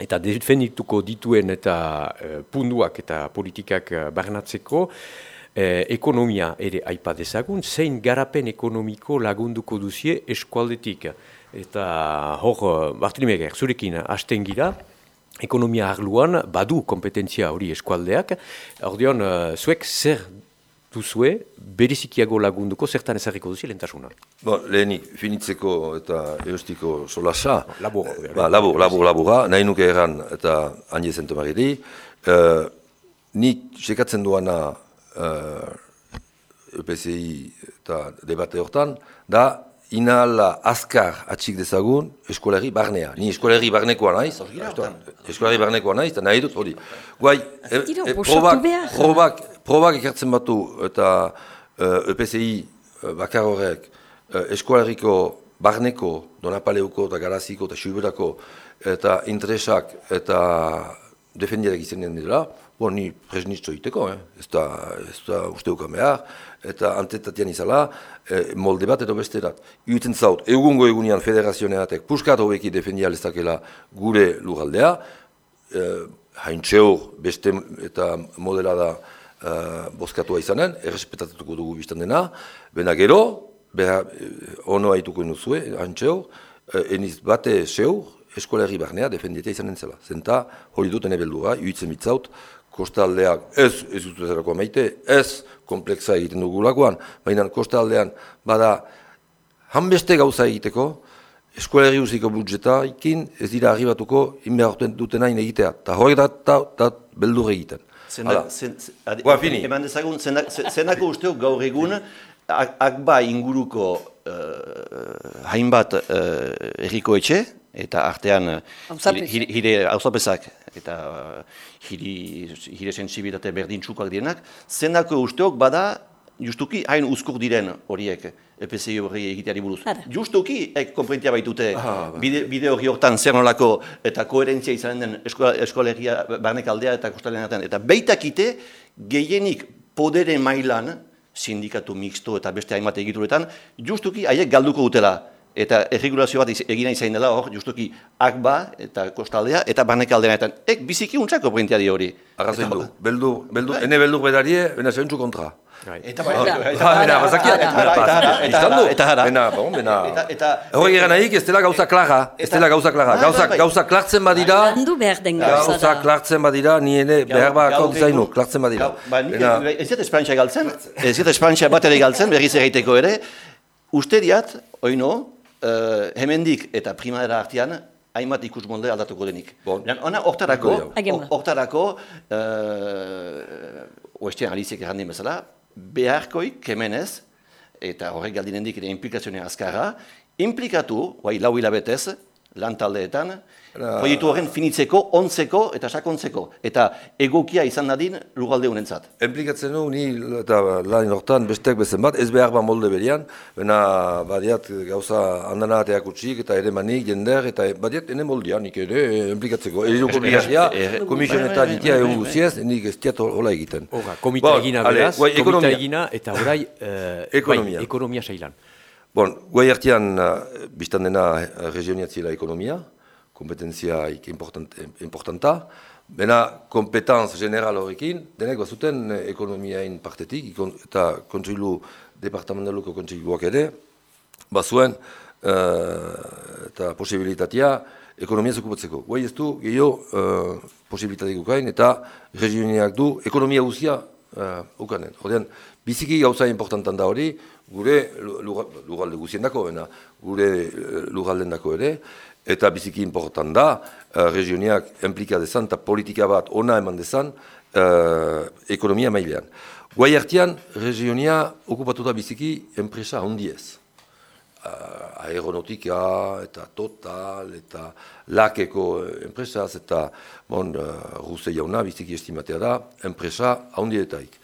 eta defendituko dituen eta e, punduak eta politikak e, barnatzeko, e, ekonomia ere aipa dezagun, zein garapen ekonomiko lagunduko duzie eskualdetik. Eta hor, Bartolimeger, zurekin hasten gira, ekonomia arluan badu kompetentzia hori eskualdeak, ordeon, zuek zer duzue, berizikiago lagunduko, zertan ezarriko duzi lehentasuna? Bo, lehenik, finitzeko eta eustiko solasa. Labur. Ba, labur, labur, labura, nahi nuke erran eta handi zentu mariri. Uh, eh, nik sekatzen duana uh, eh, EPCI eta debate hortan, da inala azkar atxik dezagun eskolari barnea. Ni eskolari barnekoa naiz, eskolari barnekoa naiz, eta nahi dut hori. Guai, e, e, probak, probak, probak ekartzen batu eta uh, EPCI uh, bakar horrek uh, eskolariko barneko, donapaleuko eta garaziko eta suberako eta interesak eta defendiak izanen dira, bo, ni presnitzo iteko, eh? ez ez da uste behar, eta antetatian izala, eh, molde bat edo besterat. Iutzen zaut, egungo egunean federazioneatek puskat hobeki defendia lezakela gure lugaldea, eh, haintxeur beste eta modela da eh, bozkatua izanen, errespetatuko dugu biztan dena, bena gero, beha, eh, ono haituko inuzue, haintxeur, eh, eniz bate seur, eskolari barnea defendieta izanen zela. Zenta hori duten ebeldua, iutzen mitzaut, kostaldeak ez ez dut ezerako maite, ez kompleksa egiten dugulakoan, baina kostaldean bada hanbeste gauza egiteko, eskolari uziko budjeta ikin ez dira arribatuko inbehorten duten hain egitea, eta hori da, da, da beldur egiten. Zena, zen, fini. Eman dezagun, zenako usteok gaur egun, akba inguruko uh, hainbat uh, erriko etxe, eta artean hire hauzapezak eta hire, hire sensibilitate berdintxukoak direnak, zenako usteok bada justuki hain uzkur diren horiek EPCI hori egiteari buruz. Justuki, ek komprentia baitute ah, bide, bide hori hortan zer nolako eta koherentzia izanen den eskola, eskolegia barnek aldea eta kostalean Eta beitakite gehienik podere mailan, sindikatu mixto eta beste hainbat egituretan, justuki haiek galduko dutela eta erregulazio bat egina izain dela hor, justuki akba eta kostaldea eta barnek aldean. Ek biziki untzako printiari hori. Arrazen du, beldu, beldu, ene beldu bedarie, bena zentzu kontra. Eta bai, bena, bazakia, eta hara, bena, bon, bena, hori egan nahik, ez dela gauza klaga, ez dela gauza klaga, gauza klartzen badira, gauza klartzen badira, ni ene behar bat akont zainu, klartzen badira. Ez zet espantxa galtzen, ez zet espantxa bat ere galtzen, berriz egiteko ere, uste diat, oino, uh, hemendik eta primavera artean, hainbat ikus molde aldatuko denik. Bon. Ona, hortarako, hortarako, uh, oestean alizek errandin bezala, beharkoik kemenez, eta horrek galdinendik ere implikazioa azkarra, implikatu, guai lau hilabetez, lan taldeetan, proiektu horren finitzeko, ontzeko eta sakontzeko. Eta egokia izan dadin lugalde honentzat. Enplikatzen du, ni eta lan hortan besteak bezen bat, ez behar ba molde berian, bena badiat gauza handanateak utxik eta ere manik, jender, eta badiat ene moldean, nik ere enplikatzeko. Eri du komisionetan itia egun guziez, nik ez tiat hola egiten. Oga, komita egina beraz, komita egina eta orai eh, ekonomia. Bai, ekonomia sailan. Bon, guai hartian, uh, biztan dena uh, regioniatzila ekonomia, kompetentzia important, importanta, bena kompetenz general horrekin, denek bazuten uh, ekonomiain partetik, ikon, eta kontseilu, departamentaluko kontseiluak ere, bazuen, uh, eta posibilitatea, ekonomia zukupatzeko. Guai ez du, gehiago, uh, posibilitatik ukain, eta regioniak du, ekonomia guzia uh, ukanen. Horten, biziki gauza importantan da hori, gure lugalde guzien dako, gure eh, lugalden dako ere, eta biziki important da, uh, regioniak implika dezan, eta politika bat ona eman dezan, uh, ekonomia mailean. Guai hartian, regionia okupatu da biziki enpresa hondiez. Uh, aeronautika, eta total, eta lakeko enpresaz, eta bon, uh, ruse jauna biziki estimatea da, enpresa hondietaik.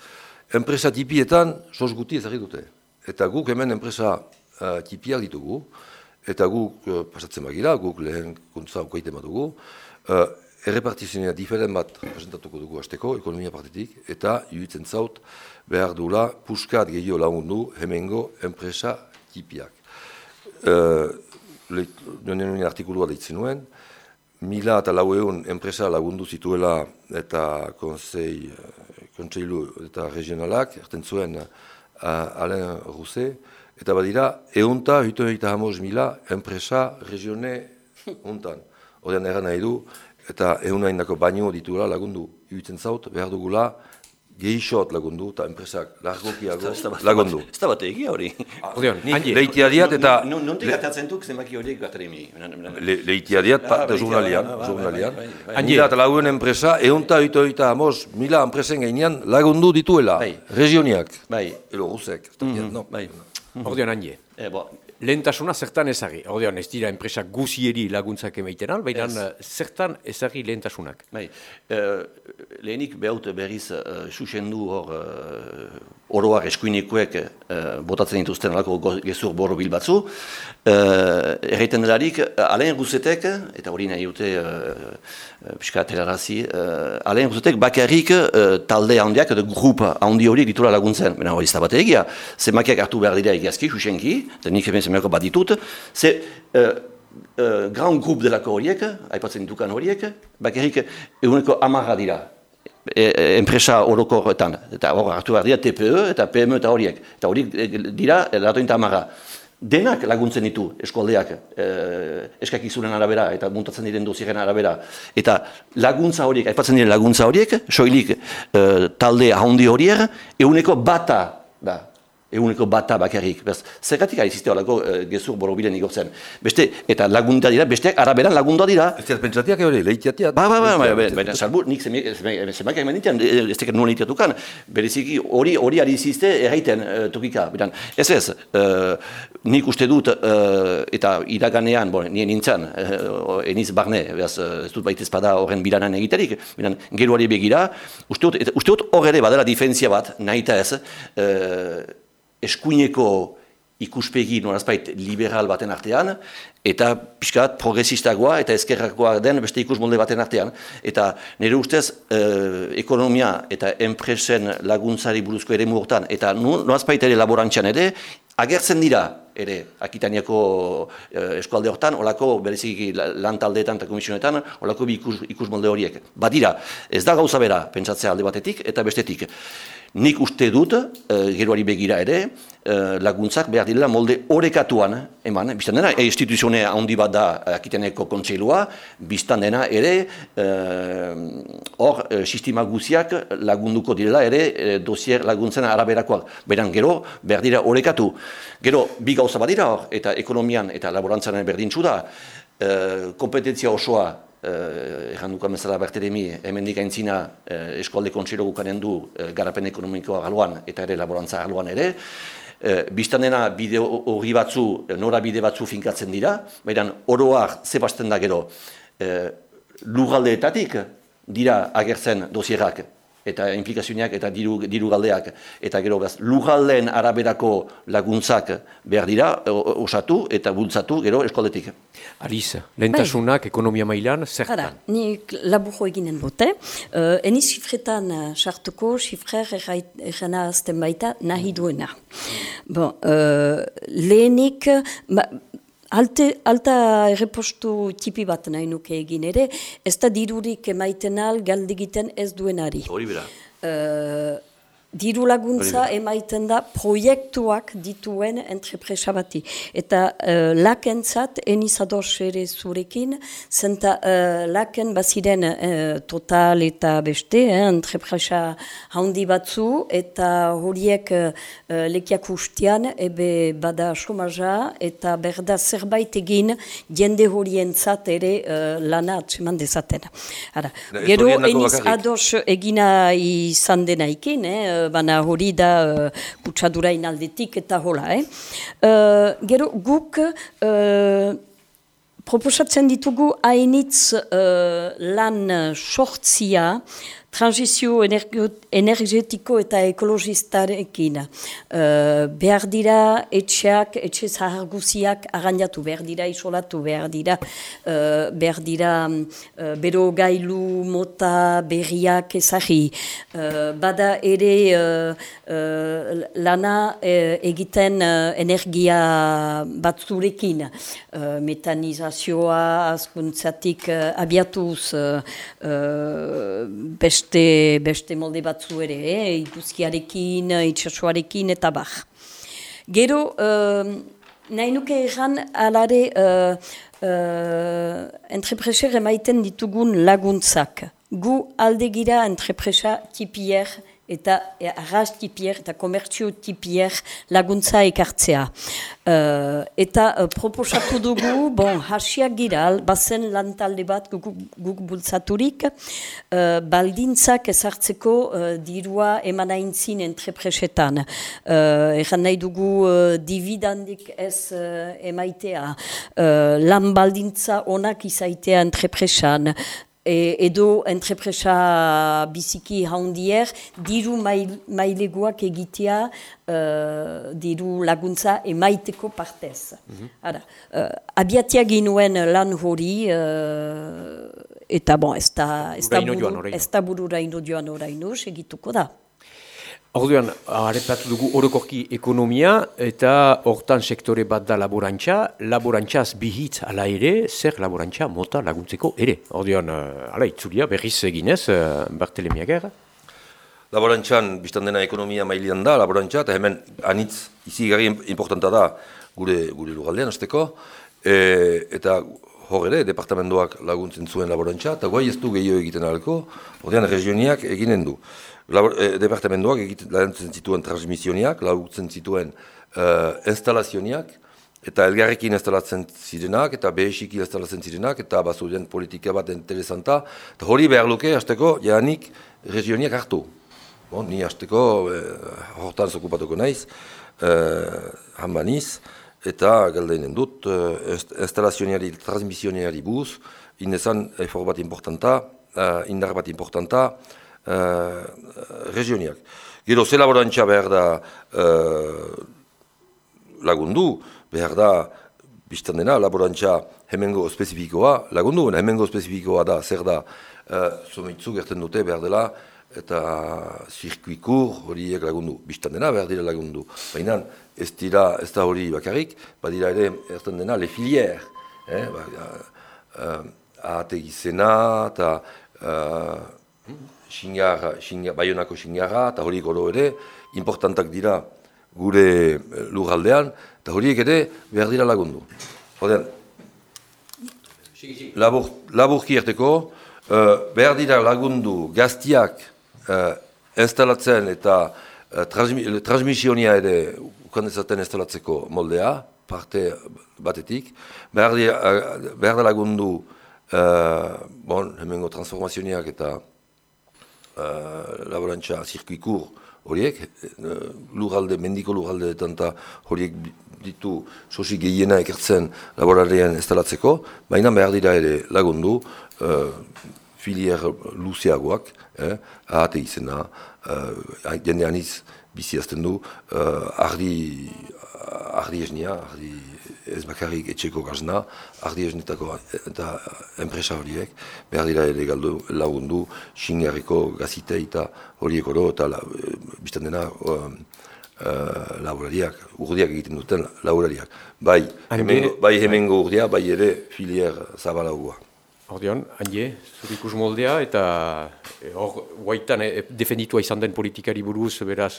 Enpresa tipietan, sos guti ezagik dute eta guk hemen enpresa uh, tipiak ditugu, eta guk uh, pasatzen bagira, guk lehen kuntza ukaiten bat dugu, uh, errepartizionia diferent bat presentatuko dugu hasteko, ekonomia partetik, eta iruditzen zaut behar duela puskat gehiago lagundu hemengo enpresa tipiak. Uh, Nonen nuen artikulua deitzen nuen, mila eta lau egun enpresa lagundu zituela eta konsei, kontseilu eta regionalak, erten zuen uh, Alain Rousset, eta badira, eunta, hito eta hamoz mila, enpresa regione untan. Odean erran nahi du, eta eunaindako baino ditula lagundu, iruditzen zaut, behar dugula, gehixot lagundu, eta enpresak largokiago lagundu. Ez da bat egia hori. Leitia diat eta... Nontik atatzen duk zenbaki horiek bat eremi? Leitia diat, parte jurnalian. Angira eta laguen enpresa, eunta hito eta amos, mila enpresen gainean lagundu dituela, regioniak. Bai. Elo rusek. Ordean, Angie. Lehentasuna zertan ezagi? Ordean, ez dira enpresa guzieri laguntzak emaiten al, baina zertan ezagi lehentasunak? Bai, uh, lehenik behaut berriz uh, susendu hor uh, oroak eskuinikoek uh, botatzen dituzten alako gezur boro bil batzu. Uh, erreiten delarik, alen guzetek, eta hori nahi dute uh, pixka terarazi, uh, alen guzetek bakarrik uh, talde handiak, edo grupa handi hori ditura laguntzen. Baina hori ez da bat egia, zemakiak hartu behar dira egiazki, susenki, eta nik hemen zemeko bat ditut, ze uh, uh, grand grup delako horiek, aipatzen ditukan horiek, bakarrik eguneko amarra dira. E, enpresa orokorretan, eta hor hartu behar dira TPE eta PME eta horiek, eta horiek dira latointa amarra. Denak laguntzen ditu eskualdeak e, eskakizunen arabera eta muntatzen diren doziren arabera. Eta laguntza horiek, aipatzen diren laguntza horiek, soilik e, talde handi horiek, eguneko bata da eguneko bata bakarrik. Bez, zergatik ari ziste horako e, gezur borobilen igortzen. Beste, eta lagunta dira, besteak araberan lagunta dira. Ez dira pentsatiak hori, lehitiatiak. Ba, ba, ba, ba, ba, ba, salbu, nik zemak egin nintzen, ez teket nuen lehitiatukan, bereziki hori hori ari ziste erraiten uh, tokika. Beran, ez ez, uh, nik uste dut, uh, eta iraganean, bon, nien nintzen, uh, eniz barne, bez, ez dut baita espada horren bilanan egiterik, beran, geroari begira, uste dut hor ere badela difentzia bat, nahi ez, uh, eskuineko ikuspegi norazpait liberal baten artean, eta pixkat progresistagoa eta ezkerrakoa den beste ikus molde baten artean. Eta nire ustez, eh, ekonomia eta enpresen laguntzari buruzko ere muortan, eta norazpait ere laborantzian ere, agertzen dira ere Akitaniako eh, eskualde hortan, olako bereziki lan taldeetan eta komisionetan, olako bi ikus, ikus horiek. Badira, ez da gauza bera pentsatzea alde batetik eta bestetik. Nik uste dut, e, geroari begira ere, e, laguntzak behar direla molde orekatuan, eman, biztan dena, instituzione handi bat da akiteneko kontseilua, biztan dena ere, hor, e, sistema guziak lagunduko direla ere, e, dosier laguntzen araberakoak. Beran, gero, behar dira orekatu. Gero, bi gauza bat dira hor, eta ekonomian eta laborantzaren berdintzu da, e, kompetentzia osoa eh, erran dukan bezala berteremi, hemen dikaintzina eh, eskualde kontsero gukanen du eh, garapen ekonomikoa galuan eta ere laborantza galuan ere. Eh, Bistan dena bide hori batzu, eh, nora bide batzu finkatzen dira, baina oroak zebazten da gero eh, lugaldeetatik dira agertzen dosierak eta implikazioak eta diru, diru galdeak. Eta gero bez, lugaldeen araberako laguntzak behar dira, osatu eta bultzatu gero eskoldetik. Aliz, lehentasunak bai. ekonomia mailan, zertan? Hara, nik laburro eginen dute. Uh, eni sifretan uh, sartuko, sifrer errana azten baita nahi duena. Bon, uh, lehenik, Alte, alta errepostu tipi bat nahi nuke egin ere, ez da dirurik emaiten al galdigiten ez duenari. Hori bera. Uh, diru laguntza emaiten da proiektuak dituen entrepresa bati. Eta uh, lakentzat, enizados ere zurekin, zenta uh, laken baziren uh, total eta beste, eh, entrepresa handi batzu, eta horiek uh, lekiak ustian, ebe bada somaja, eta berda zerbait egin jende horien zat ere uh, lana atseman dezaten. Ara, gero enizados egina izan denaikin, eh, bana hori da uh, kutsadura inaldetik eta hola. Eh? Uh, gero guk uh, proposatzen ditugu hainitz uh, lan sortzia, transizio energetiko eta ekologistarekin. Uh, behar dira etxeak, etxe zahar guziak arrandiatu, behar dira isolatu, behar dira, uh, behar dira uh, bero gailu mota berriak ezagri. Uh, bada ere uh, uh, lana egiten energia batzurekin. Uh, metanizazioa askuntzatik abiatuz uh, beste, beste molde batzu ere, eh? ituzkiarekin, itxasuarekin eta bar. Gero, uh, nahi nuke egan alare uh, uh, entrepreser emaiten ditugun laguntzak. Gu alde gira entrepresa tipier eta e, arras tipier eta komertzio tipier laguntza ekartzea. Uh, eta uh, proposatu dugu, bon, hasiak gira, bazen lantalde bat guk, guk bultzaturik, uh, baldintzak ezartzeko uh, dirua emanaintzin entrepresetan. Uh, Egan nahi dugu uh, dividandik ez uh, emaitea, uh, lan baldintza onak izaitea entrepresan, e, edo entrepresa biziki haundier, diru maileguak egitea, uh, diru laguntza emaiteko partez. Mm -hmm. uh, abiatia ginuen lan hori, uh, eta bon, ez da burura ino joan oraino, segituko da. Orduan, arrepatu dugu orokorki ekonomia eta hortan sektore bat da laborantza, laborantzaz bihitz ala ere, zer laborantza mota laguntzeko ere. Orduan, uh, ala itzulia berriz eginez, uh, Bartelemia gerra. Laborantzan, biztan dena ekonomia mailian da, laborantza, eta hemen anitz izi gari importanta da gure, gure lugaldean, azteko, e, eta hor ere, departamentoak laguntzen zuen laborantza, eta guai ez du gehiago egiten alko, ordean, regioniak eginen du. E, departamentoak egiten laguntzen zituen transmisioniak, laguntzen zituen uh, instalazioniak, eta elgarrekin instalatzen zirenak, eta behesiki instalatzen zirenak, eta bazurien politika bat interesanta, eta hori behar luke, hasteko, janik, regioniak hartu. Bon, ni hasteko, eh, hortan zokupatuko naiz, eh, hanbaniz, eta galdeinen dut, eh, instalazioniari, transmisioniari buz, indezan efor bat importanta, eh, indar bat importanta, uh, regioniak. Gero, ze laborantza behar da uh, lagundu, behar da, biztan dena, laborantza hemengo spezifikoa lagundu, hemengo spezifikoa da, zer da, uh, gerten dute behar dela, eta zirkuikur horiek lagundu, biztan dena behar dira lagundu. Baina ez dira, ez da hori bakarrik, badira ere, erten dena, le filier, eh? ba, uh, ahategizena, eta xingar, xingar, baionako xingarra, eta horiek oro ere, importantak dira gure eh, lurraldean, eta horiek ere behar dira lagundu. Hoden, labur, laburki erteko, uh, behar dira lagundu gaztiak uh, instalatzen eta uh, transmisionia ere ukandezaten instalatzeko moldea, parte batetik, behar dira, uh, behar da lagundu uh, bon, hemengo transformazioniak eta uh, laborantza zirkuikur horiek, uh, lurralde, mendiko lurralde eta horiek ditu sosi gehiena ekertzen laborarien estalatzeko, baina behar dira ere lagundu uh, filier luzeagoak, eh, ahate izena, uh, jende aniz bizi du, uh, ardi, ardi esnia, ardi ez bakarrik etxeko gazna, ardi esnetako eta enpresa horiek, behar dira ere galdu lagundu, xingarriko gazite eta horiek oro eta la, bizten dena uh, uh, laborariak, urdiak egiten duten laborariak. Bai, hemengo, bai hemengo urdia, bai ere filier zabalagua. Ordeon, handi, zurikus moldea eta eh, hor, guaitan, e, defenditua izan den politikari buruz, beraz,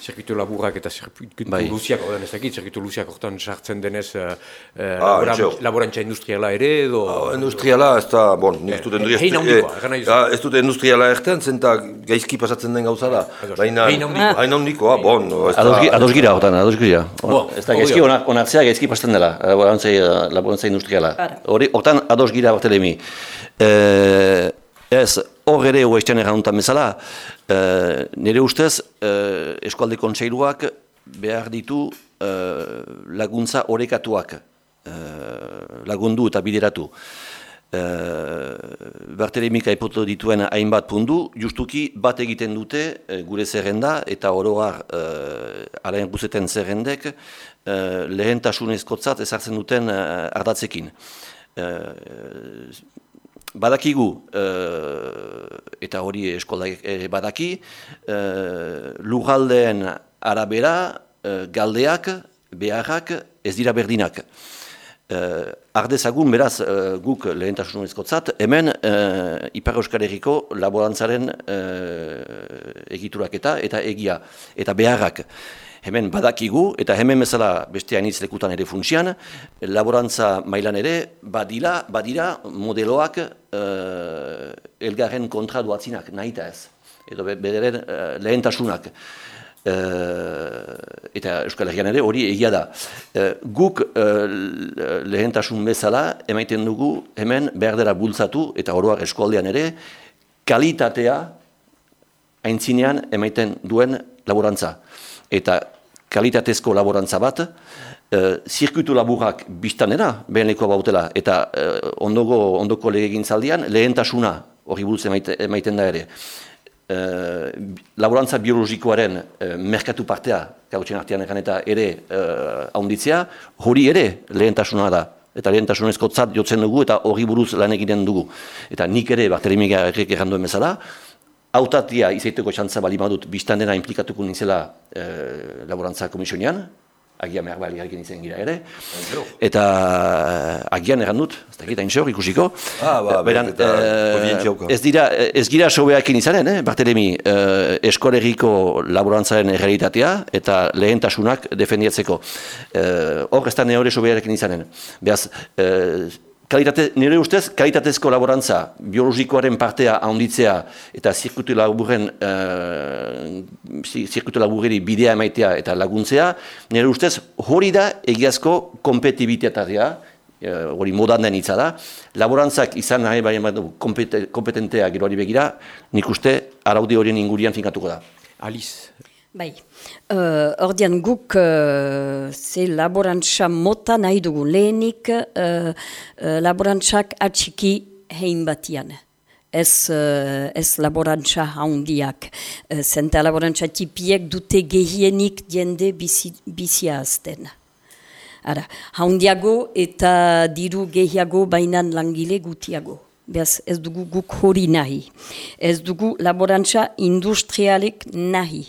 zirkitu laburrak eta zirkitu bai. luziak, odan ez dakit, zirkitu luziak hortan sartzen denez uh, ah, laborantza industriala ere edo... Ah, industriala ez da, bon, nik ez dut eh, eh, ez dut industriala erten, zenta gaizki pasatzen den gauza da. Baina, hain handikoa, bon. Ados gira hortan, ados gira. Ez da, gaizki onartzea gaizki pasatzen dela, laborantza industriala. Hortan ados gira bat. Ez, hor ere oestean erranuntan bezala, e, nire ustez, e, eskualde kontseiluak behar ditu e, laguntza orekatuak e, lagundu eta bideratu. E, Bartelemika epoto dituen hainbat pundu, justuki bat egiten dute e, gure zerrenda eta oroar e, alain guzeten zerrendek e, lehentasunezkotzat ezartzen duten e, ardatzekin. E, Badakigu, uh, eta hori eskola ere badaki, uh, lujaldeen arabera uh, galdeak, beharrak ez dira berdinak. Uh, ardezagun, beraz, uh, guk lehentasun ezkotzat, hemen uh, Ipar Euskal Herriko laborantzaren uh, egiturak eta egia, eta beharrak hemen badakigu, eta hemen bezala beste hainitz lekutan ere funtsian, laborantza mailan ere badila, badira modeloak uh, elgarren kontra duatzinak, nahi ez. edo bederen lehentasunak. E, eta Euskal Herrian ere hori egia da. E, guk e, lehentasun bezala emaiten dugu hemen behar dela bultzatu eta oroak eskualdean ere kalitatea aintzinean emaiten duen laborantza. Eta kalitatezko laborantza bat, e, zirkuitu laburak biztanera, beheneko bautela, eta e, ondoko, ondoko legegin zaldian, lehentasuna hori bultz emaiten da ere. Eh, laborantza biologikoaren uh, merkatu partea, gautxen artean egan eta ere uh, haunditzea, hori ere lehentasuna da. Eta lehentasunezko tzat jotzen dugu eta hori buruz lan egiten dugu. Eta nik ere, Bartelemika errek erranduen bezala, autatia izaiteko txantza bali badut biztan dena implikatuko nintzela uh, laborantza komisionean, agian behar bali harkin izan gira ere. Eta uh, agian erran dut, ez da gita inxor ikusiko. Ah, ba, Beran, uh, ez, dira, ez gira sobeakin izanen, eh, Bartelemi, uh, eskolegiko laborantzaren errealitatea eta lehentasunak defendiatzeko. Hor, uh, ez da nehore sobearekin izanen. Beaz, uh, Kalitate, nire ustez, kalitatezko laborantza, biologikoaren partea handitzea eta zirkutu laburren, uh, zirkutu laburreri bidea emaitea eta laguntzea, nire ustez, hori da egiazko kompetibitatea, eh, hori modan den itza da, laborantzak izan nahi bai kompetentea gero hori begira, nik uste, araudi horien ingurian finkatuko da. Alice, Bai, uh, ordean guk uh, ze laborantza mota nahi dugu lehenik uh, laborantzak atxiki hein batian. Ez, uh, ez laborantza haundiak. Uh, zenta laborantza tipiek dute gehienik diende bizi, bizia azten. Ara, haundiago eta diru gehiago bainan langile gutiago. Beaz, ez dugu guk hori nahi. Ez dugu laborantza industrialek nahi.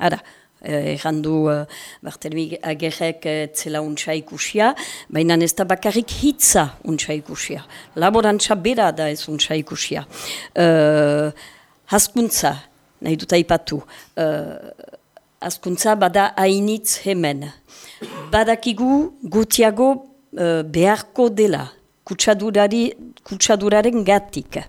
Ara, erran du uh, Bartelmi Agerrek uh, zela untsa ikusia, baina ez da bakarrik hitza untsa ikusia. Laborantza bera da ez untsa ikusia. Uh, haskuntza, nahi dut aipatu, uh, haskuntza bada hainitz hemen. Badakigu gutiago uh, beharko dela, kutsaduraren gatik.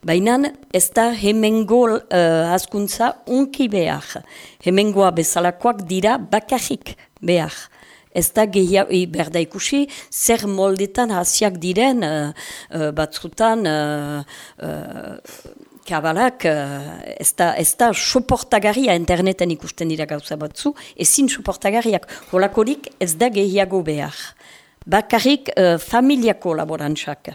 Baina ez da hemengo uh, askuntza unki behar. Hemengoa bezalakoak dira bakarrik behar. Ez da gehiago, berda ikusi, zer moldetan hasiak diren uh, uh, batzutan uh, uh, kabalak, ez da, da soportagarria interneten ikusten dira gauza batzu, ezin soportagarriak, holakorik ez da gehiago behar. Bakarrik uh, familiako laborantzak.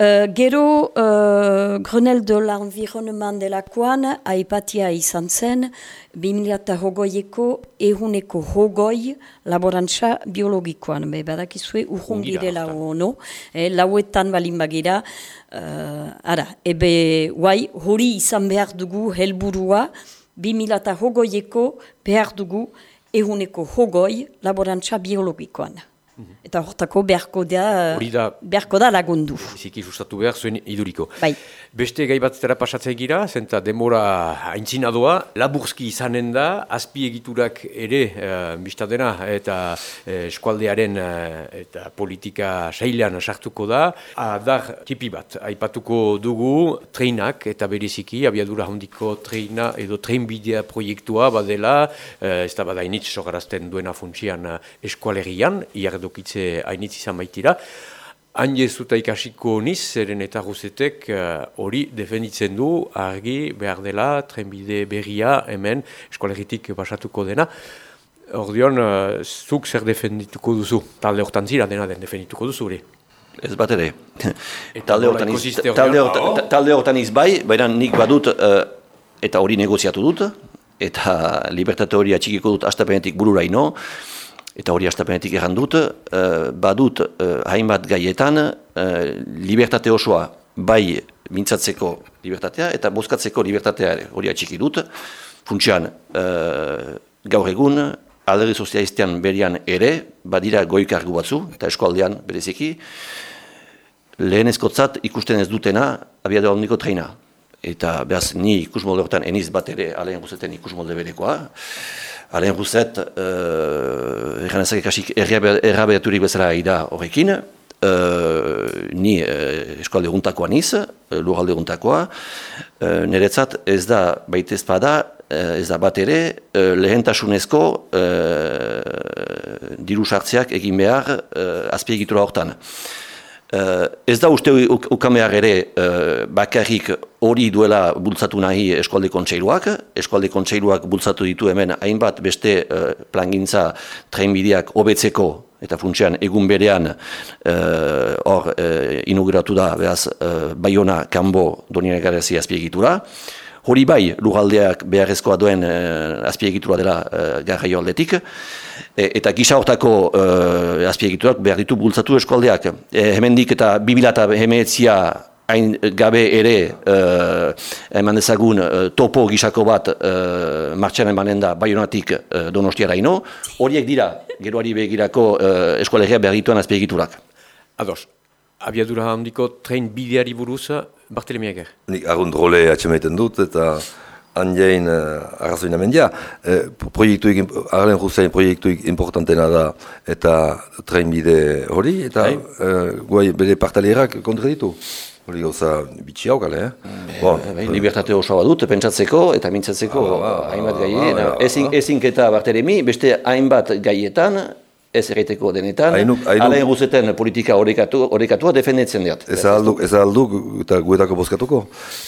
Uh, gero, uh, Grenel de l'Environnement delakoan, aipatia izan zen, 2000 hogoieko ehuneko hogoi laborantza biologikoan. Be, badakizue, urrun girela ono, eh, lauetan balin bagira. Uh, ara, ebe, guai, hori izan behar dugu helburua, 2000 hogoieko behar dugu ehuneko hogoi laborantza biologikoan. Eta hortako beharko da, beharko da lagundu. Ziki sustatu behar zuen iduriko. Bai. Beste gai bat zera pasatzen gira, zenta demora haintzina doa, laburzki izanen da, azpi egiturak ere, uh, dena, eta uh, eskualdearen uh, eta politika sailean sartuko da. Adar tipi bat, aipatuko dugu, treinak eta bereziki, abiadura handiko treina edo treinbidea proiektua badela, uh, ez da badainitz sogarazten duena funtsian uh, eskualerian, iardo edukitze hainitz izan baitira. Hain jezuta ikasiko niz, zeren eta guzetek eh, hori uh, defenditzen du, argi behar dela, trenbide berria hemen eskoleritik basatuko dena. Ordion, uh, zuk zer defendituko duzu, talde hortan zira dena den defendituko duzu hori. Ez bat ere. talde hortan izbai, baina nik badut uh, eta hori negoziatu dut, eta libertate hori atxikiko dut astapenetik bururaino, eta hori astapenetik erran dut, uh, badut uh, hainbat gaietan uh, libertate osoa bai mintzatzeko libertatea eta bozkatzeko libertatea ere hori atxiki dut. Funtsian, gaur egun, alderri sozialistean berian ere, badira goikargu batzu, eta eskualdean bereziki, lehen ezkotzat ikusten ez dutena abiadu handiko treina. Eta behaz, ni ikusmolde horretan eniz bat ere, alean guztetan ikusmolde berekoa. Alain Rousset, uh, erran ezak ekasik errabeaturik bezala da horrekin, uh, ni uh, eskualde guntakoan iz, lurralde guntakoa, niretzat ez da baitez bada, ez da bat ere, lehentasunezko diru sartzeak egin behar azpiegitura hortan. Uh, ez da uste ukameak ere uh, bakarrik hori duela bultzatu nahi eskualde kontseiluak. Eskualde kontseiluak bultzatu ditu hemen hainbat beste uh, plangintza trenbideak hobetzeko eta funtsean egun berean hor inauguratu da behaz uh, Bayona Kambo Donien Garezi azpiegitura. Hori bai, lugaldeak beharrezkoa duen azpiegitura dela garraio aldetik. E, eta gisa hortako uh, azpiegiturak behar ditu bultzatu eskualdeak. E, hemendik eta bibilata hemeetzia hain gabe ere uh, eman dezagun topo gisako bat uh, martxan emanen da baionatik uh, donostiara ino. Horiek dira, geroari begirako uh, eskualegia behar dituen azpiegiturak. Ados, abiadura handiko tren bideari buruz, Bartelemiager? Nik arrund role atxemaiten dut eta handiain uh, arrazoina mendia. Uh, proiektuik, arren ruzain proiektuik importantena da eta trenbide hori, eta uh, guai bere partalerak kontraditu. Hori gauza bitxi haukale, eh? Mm, bon, bai, libertate osoa dut, pentsatzeko eta mintzatzeko ah, ah, hainbat gaietan. Ezin, ezinketa barteremi, beste hainbat gaietan, ez erreteko denetan, alain guzeten politika horrekatua horrekatu, defendetzen dut. Ez alduk, ez alduk, eta guetako bozkatuko.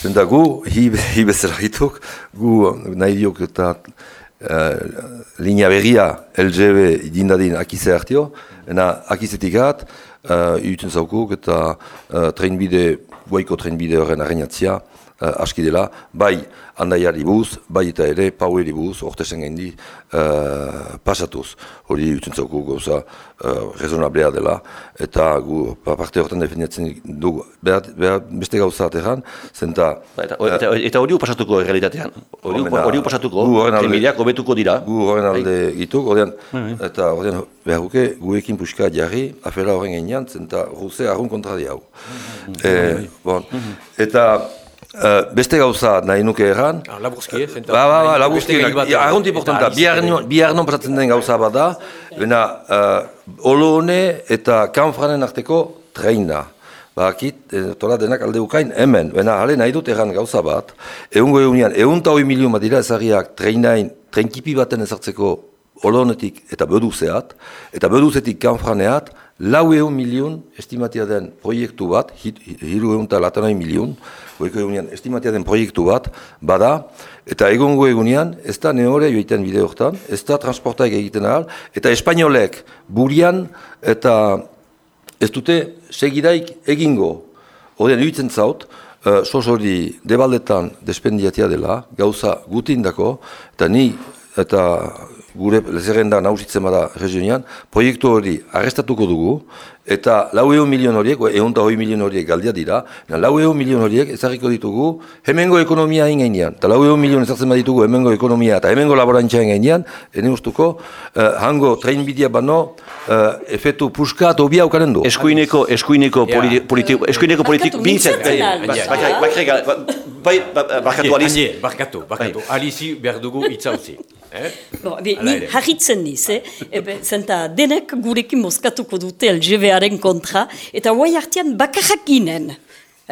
Zenta gu, hi, hi bezala hituk, gu nahi diok eta uh, linea berria LGB idindadin akize hartio, ena akizetik hat, uh, iten zaukuk eta uh, trenbide, guaiko trenbide horren arreinatzia, uh, aski dela, bai handaiari buz, bai eta ere paueri buz, orte zen gaindi uh, pasatuz. Hori utzentzuko gauza uh, rezonablea dela, eta gu pa, parte horretan definiatzen dugu. Behar, behar beste gauza ateran, zenta... Ba, eta, eta, eta hori upasatuko realitatean? Hori upasatuko, krimideak hobetuko dira? Gu horren alde bai. gitu, ordean, bai, bai. eta ordean behar guke guekin puska jarri, afera horren gainean, zenta ruze arrun kontra diau. Eh, bon, eta... Uh, beste gauza nahi nuke erran. Ah, laburski, eh? Ba, ba, ba, laburski. Arrunt importanta, bihar non pasatzen den gauza bat da, bena, uh, olone eta kanfranen arteko treina. Ba, akit, eh, tola denak alde ukain, hemen, bena, hale nahi dut erran gauza bat, egungo egunean, egun eta hoi milion bat dira ezariak treinain, trenkipi baten ezartzeko olonetik eta beduzeat, eta beduzetik kanfraneat, lau egun milion estimatia den proiektu bat, hiru egun eta latanai milion, goiko egunean estimatia den proiektu bat, bada, eta egongo egunean, ez da neore joiten bide horretan, ez da transportaik egiten ahal, eta espainolek burian, eta ez dute segidaik egingo, horien duitzen zaut, uh, sos hori debaldetan despendiatia dela, gauza gutindako, eta ni, eta gure lezerrenda nausitzen bada regionian, proiektu hori arrestatuko dugu, eta lau egun milion horiek, egun hoi milion horiek galdia dira, na, lau egun milion horiek ezarriko ditugu hemengo ekonomia ingainean, eta lau egun milion ezartzen baditugu hemengo ekonomia eta hemengo laborantzia ingainean, ene ustuko, uh, hango trainbidea bano, uh, efetu puska eta obia ukanen du. Eskuineko, eskuineko politiko, eskuineko politiko, bintzen, bai, barkatu, alizi behar dugu itzauzi. Eh? Bon, be, ni harritzen niz, eh? Ebe, zenta denek gurekin mozkatuko dute LGBaren kontra, eta guai hartian bakarrak ginen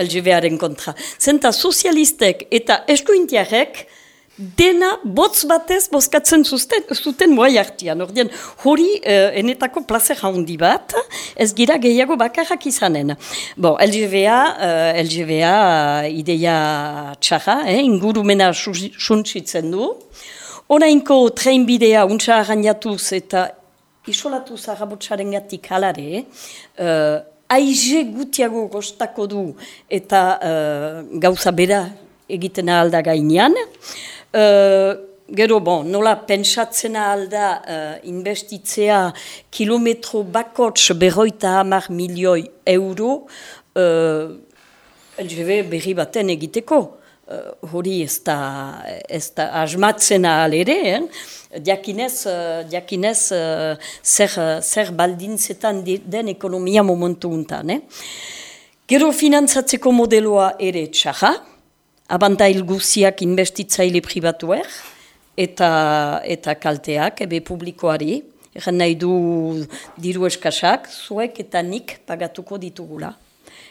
LGBaren kontra. Zenta sozialistek eta eskuintiarek dena botz batez bozkatzen zuten, zuten guai hartian. Ordean, hori uh, enetako placer handi bat, ez gira gehiago bakarrak izanen. Bon, LGBA, uh, LGBA uh, ideia txarra, eh? ingurumena suntsitzen du, Onainko treinbidea untsa arrainatuz eta isolatu zarrabotsaren gatik halare, uh, aize gutiago gostako du eta uh, gauza bera egiten alda gainean. Uh, gero, bon, nola pentsatzen alda uh, investitzea kilometro bakots berroita hamar milioi euro uh, LGV berri baten egiteko. Uh, hori ez da, ez da asmatzen ahal ere, eh? diakinez, diakinez uh, zer, zer baldintzetan den ekonomia momentu untan. Eh? Gero finantzatzeko modeloa ere txaja, abantail guziak investitzaile pribatuer, eta, eta kalteak, ebe publikoari, Egan nahi du diru eskasak, zuek eta nik pagatuko ditugula.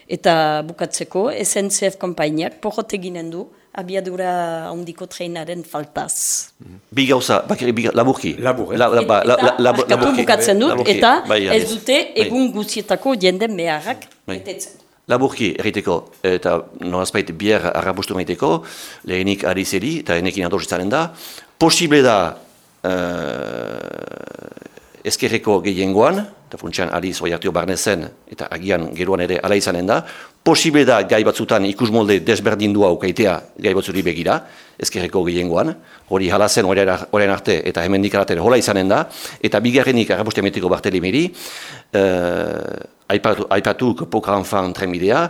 Eta bukatzeko, SNCF kompainiak porrot eginen du, abiadura handiko treinaren faltaz. Bi gauza, bakari, bi, laburki. Labur, eh? La, la, ba, la, la, la, laburki. bukatzen dut, Laburki. eta Bai, ez dute Bai. egun guzietako jenden beharrak Bai. betetzen. Laburki, erriteko, eta norazpait bier arrabustu maiteko, lehenik ari zeri, eta enekin ados izanen da, posible da uh, ezkerreko gehiengoan, eta funtsean ari zoiartio barnezen, eta agian geroan ere ala izanen da, posible da gai batzutan ikus molde desberdindua ukaitea gai batzuri begira, ezkerreko gehiengoan, hori hala zen orain arte, eta hemen dikaraten hola izanen da, eta bigarrenik arrabustu emetiko bartelemiri, uh, aipatu, aipatuk pokaranfan trenbidea,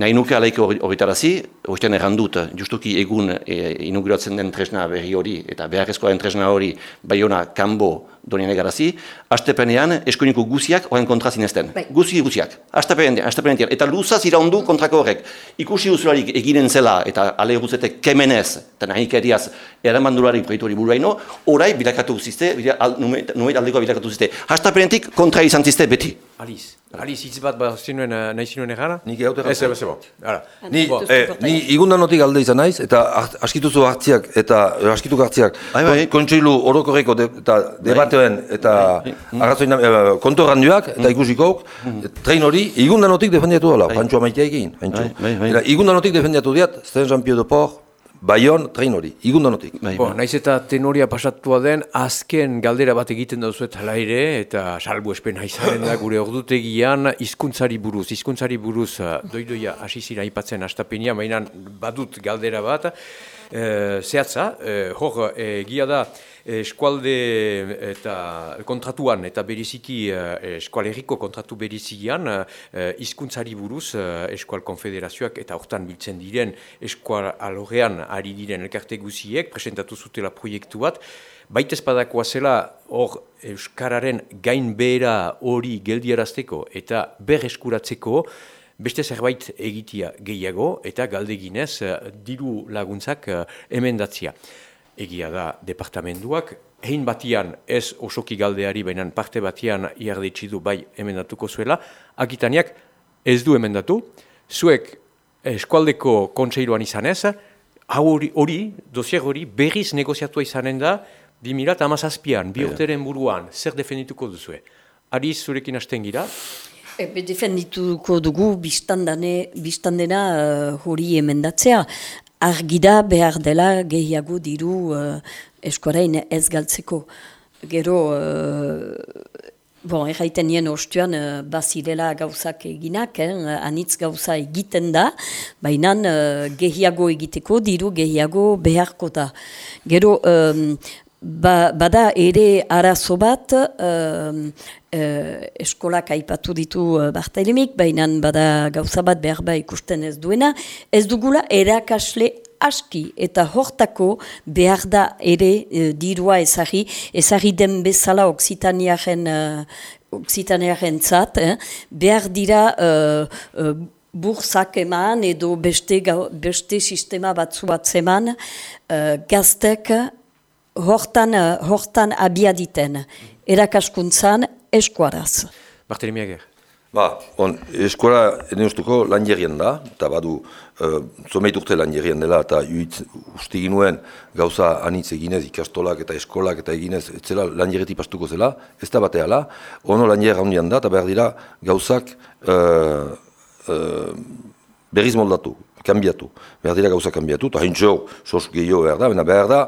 nahi nuke alaiko horretarazi, horretan errandut, justuki egun e, inauguratzen den tresna berri hori, eta beharrezkoa den tresna hori, baiona, kanbo, donien egarazi, astepenean eskoniko guziak horren kontra zinezten. Bai. Guzi guziak, astepenean, astepenean, eta luzaz iraundu kontrako horrek. Ikusi duzularik eginen zela, eta ale guzetek kemenez, eta nahi keriaz, eramandulari proiektu hori buruaino, orai bilakatu zizte, bila- al- nume nume aldekoa bilakatu zizte. Astapenetik kontra izan zizte beti. Aliz, Aliz, hitz bat ba, zinuen, eh, nahi zinuen egana? Nik egaute Ez, ez. Ni, Bo. eh, ni igundanotik alde izan naiz, eta askituzu hartziak, eta eh, askituko hartziak, Bai, bai. kon- kontseilu orokorreko de, eta debateoen, eta arrazoi eh, kontorranduak, eta ikusiko, train hori igundanotik defendiatu dela, Pantxo amaitea egin, Pantxo. Bai, bai, bai. Eta igundanotik defendiatu diat, Saint-Jean-Pied-de-Port, Bayon, train hori, igundanotik. Bai, Bo, naiz eta tenoria pasatua den, azken galdera bat egiten dauzuet hala ere, eta salbu espen izanen da gure ordutegian hizkuntzari buruz. Hizkuntzari buruz, eh, doidoia hasi zira aipatzen astapenia, baina badut galdera bat, eh, zehatza, eh, hor, eh, egia da, eskualde eta kontratuan eta beriziki eskualeriko kontratu berizian hizkuntzari buruz eh, eskual konfederazioak eta hortan biltzen diren eskual alorrean ari diren elkarte guziek presentatu zutela proiektu bat. Baitez badakoa zela hor euskararen gain behera hori geldiarazteko eta berreskuratzeko beste zerbait egitia gehiago eta galdeginez eh, diru laguntzak eh, emendatzia. Egia da departamentuak, hein batian ez osoki galdeari, baina parte batian iardetsi du bai emendatuko zuela, akitaniak ez du emendatu, zuek eskualdeko kontseiluan izan ez, hau hori, hori, dosier hori, berriz negoziatua izanen da, 2008an, bi urteren buruan, zer defendituko duzue? Ariz zurekin hasten gira, Ebe defendituko dugu biztandane, biztandena uh, hori emendatzea. Argida behar dela gehiago diru uh, eskorain ez galtzeko. Gero, uh, bon, erraiten nien ostuan uh, bazirela gauzak eginak, eh, anitz gauza egiten da, baina uh, gehiago egiteko diru gehiago beharko da. Gero, um, Ba, bada ere arazo bat um, uh, eskolak aipatu ditu uh, Bartelemik, baina bada gauza bat behar ba ikusten ez duena, ez dugula erakasle aski eta hortako behar da ere uh, dirua ezari, ezari den bezala Oksitaniaren uh, Oksitaniaren zat, eh, behar dira uh, uh, burzak eman edo beste, beste sistema batzu bat zeman uh, gaztek hortan, uh, hortan abiaditen, erakaskuntzan eskuaraz. Bartelemi Ager. Ba, on, eskola eneuztuko lan jerien da, eta badu, uh, zomeit urte lan jerien dela, eta uitz, uste ginuen gauza anitz eginez, ikastolak eta eskolak eta eginez, ez zela lan jereti pastuko zela, ez da bateala, ono lan jer handian da, eta behar dira gauzak uh, uh, berriz moldatu, kanbiatu, behar dira gauza kanbiatu, eta haintxo, sos gehiago behar da, baina behar da,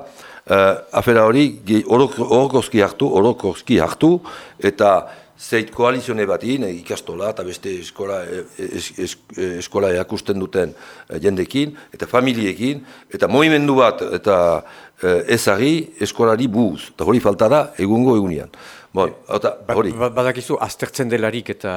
uh, afera hori gehi- orok- orokorski hartu, orokorski hartu, eta zeit koalizione batin, eh, ikastola eta beste eskola, eh, es, es, eskola erakusten duten jendekin, eta familiekin, eta movimendu bat eta ezari eskolari buz, eta hori falta da egungo egunean. Bon, eta hori. Ba, badakizu, aztertzen delarik eta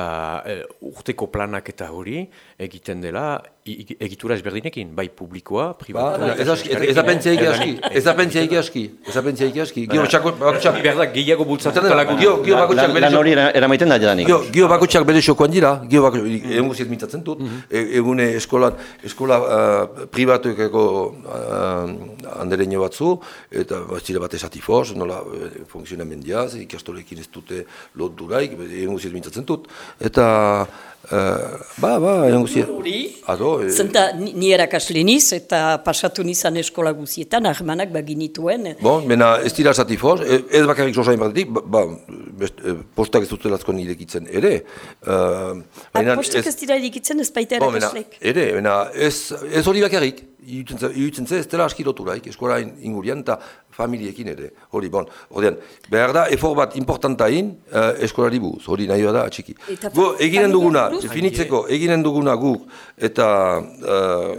eh, urteko planak eta hori egiten dela egitura ezberdinekin, bai publikoa, Ba, privatua. ez aski, ez da pentsia egi aski, ez da pentsia egi aski, ez aski. Gio, bakotxak, Berda, gehiago da, dela gio, gio bakotxak Lan, hori era- eramaiten da jadanik. Gio, gio bakotxak bere xokoan dira, gio bakotxak, egun guziet mintzatzen dut, e, egune eskolan, eskola uh, pribatuekeko uh, andereño batzu, eta zire bat esatifos, nola uh, funtzionamendiaz, ikastolekin ez dute lot duraik, egun guziet mintzatzen dut, eta Uh, ba, ba, egon guzien. Hori, Ado, e, zenta ni ni erakasle niz eta pasatu nizan eskola guzietan, ahmanak baginituen. Bon, mena ez dira satifos, e- ez bakarrik sosain batetik, ba, ba, best, e, postak ez dutelazko nirekitzen ere. Uh, baina Apostak ez dira edikitzen ez baita Bon, mena, erakaslek. ere, mena, ez, ez hori bakarrik, iruditzen ze ez dela aski loturaik, eskola in- ingurian eta familiekin ere, hori, bon, ordean, behar da, efor bat importantain uh, eskolari buruz, hori nahi da atxiki. Go, eginen duguna, buruz? definitzeko, eginen duguna guk, eta, uh,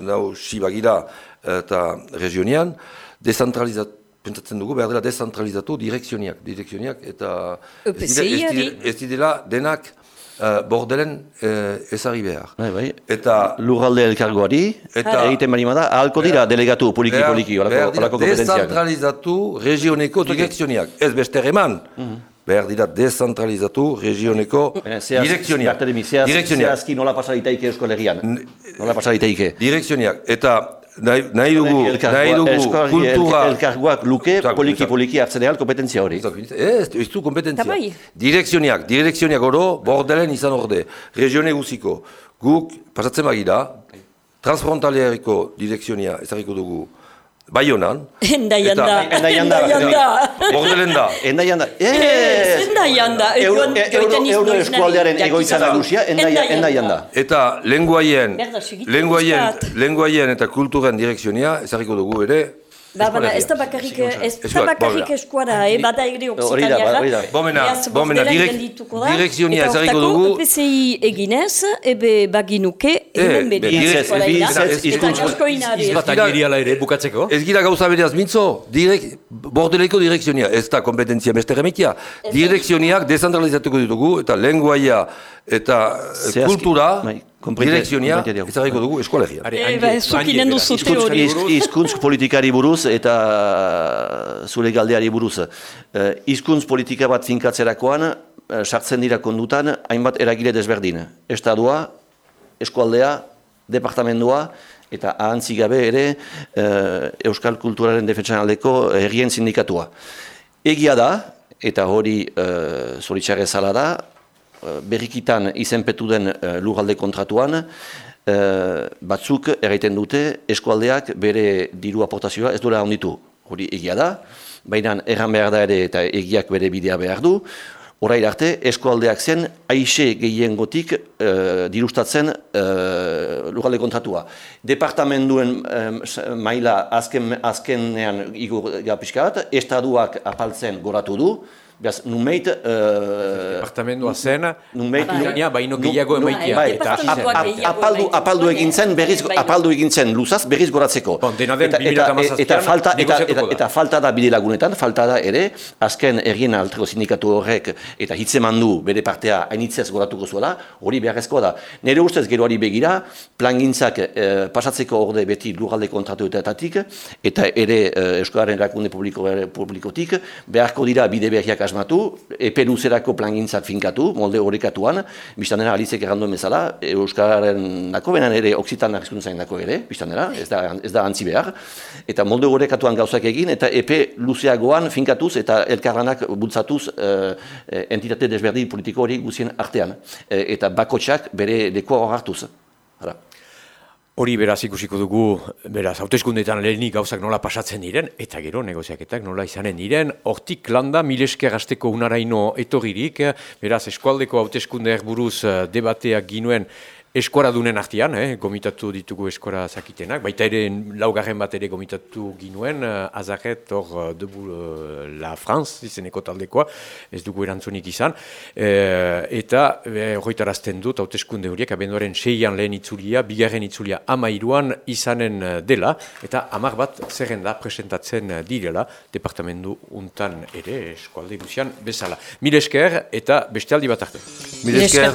nau, sibagira, eta regionian, dezentralizat, pentsatzen dugu, behar dela dezentralizatu direkzioniak, direkzioniak, eta ez dira- ez dira- ez dira denak uh, bordelen uh, ezari behar. Bai, bai. Eta Lurralde elkargoari, Eta- egiten bari da, ahalko dira delegatu poliki behar- poliki, behar olako, olako kompetentziak. dezentralizatu regioneko direkzioniak. Ez beste eman. Behar dira dezentralizatu regioneko direkzioniak. Direkzioniak. Zehazki nola pasaritaike Eusko Legian. Nola pasaritaike. Direkzioniak. Eta nahi, nahi dugu, nahi dugu kultura... Elkargoak luke Eta- poliki eta- poliki hartzen egal kompetentzia hori. Ez, ez du kompetentzia. Bai. Direkzioniak, direkzioniak oro, bordelen izan orde. Regione guziko. Guk, pasatzen bagira, transfrontaliariko direkzionia ezagiko dugu Baionan. Endaian Eta- da. Endaian da. Endaian da. Bordelen da. Endaian da. Ez, Endaian da. Euro, hori eskualdearen egoitza nagusia, endaian, da. Eta lenguaien, lenguaien, lenguaien eta kulturen direkzionia ezagiko dugu ere. Ba, bana, ez da bakarrik, ez da bakarrik eskuara, eh? bada ere Hori da, oksitaniara. hori da. Bomena, Beraz, bomena, direkzionia Eta hortako, dugu. PCI eginez, ebe baginuke, hemen be- bere. direk- eskola bi- ira. ez- Eta hizkuntz- gaskoina ere. Bukatzeko. Ez gira gauza bereaz mintzo, direk, bordeleko direkzionia, ez da kompetentzia beste remekia. Direkzioniak dezentralizatuko ditugu eta lenguaia eta eh, kultura bai, direkzionia kompetentzia dugu. ezarriko dugu eskolegia. Are, Eh, Angie- zuk Angie inen beraz, duzu hizkuntz teoria. Hizkuntz, buruz. hizkuntz politikari buruz eta zure galdeari buruz. Eh, Hizkuntz politika bat finkatzerakoan, eh, sartzen dira kondutan, hainbat eragile desberdin. Estadua, eskualdea, departamendua, eta ahantzi gabe ere eh, Euskal Kulturaren defentsan aldeko herrien sindikatua. Egia da, eta hori eh, zoritxarre zala da, eh, berrikitan izenpetu den eh, lurralde kontratuan, eh, batzuk erraiten dute eskualdeak bere diru aportazioa ez duela onditu. Hori egia da, baina erran behar da ere eta egiak bere bidea behar du. Horail arte, eskualdeak zen aixe gehiengotik eh, dirustatzen eh, lurralde kontratua. Departamenduen s- maila azken, azkenean igo gapiskat, estaduak apaltzen goratu du, Beaz, numeit... Uh, Departamendua zen, Numeit- Akitania baino gehiago emaitia. bai, eta gehiago apaldu, apaldu egin zen, berriz, bai. apaldu egin zen luzaz, berriz goratzeko. Bon, dena den, eta, eta, 2017 eta, falta, eta, eta, falta da bide lagunetan, falta da ere, azken errien altreko sindikatu horrek eta hitzeman du bere partea hainitzez goratuko zuela, hori beharrezkoa da. Nire ustez geroari begira, plangintzak eh, pasatzeko orde beti lurralde kontratuetatik, eta ere eh, Euskararen erakunde publiko, publikotik, beharko dira bide berriak asmatu, epe luzerako plangintzak finkatu, molde horrekatuan, biztan dena alizek erranduen bezala, Euskararen dako, benan ere Oksitan hizkuntzaren dako ere, biztan dena, ez da, ez da antzi behar, eta molde horrekatuan gauzak egin, eta epe luzeagoan finkatuz eta elkarlanak bultzatuz eh, entitate desberdin politiko hori guzien artean, Eh, eta bakotxak bere lekoa hor hartuz. Hala. Hori beraz ikusiko dugu, beraz, hauteskundeetan lehenik gauzak nola pasatzen diren, eta gero negoziaketak nola izanen diren, hortik landa milesker hasteko unaraino etorririk, beraz, eskualdeko hauteskundeak buruz eh, debateak ginuen eskuara dunen artean, eh, gomitatu ditugu eskuara zakitenak, baita ere laugarren bat ere gomitatu ginuen, uh, azaret hor uh, debu uh, la France, izeneko taldekoa, ez dugu erantzunik izan, eh, eta eh, horretarazten dut hauteskunde horiek, abenduaren seian lehen itzulia, bigarren itzulia amairuan izanen eh, dela, eta amar bat zerrenda presentatzen eh, direla, departamendu untan ere, eskualde guzian bezala. Mil esker eta beste aldi bat arte. Mil esker,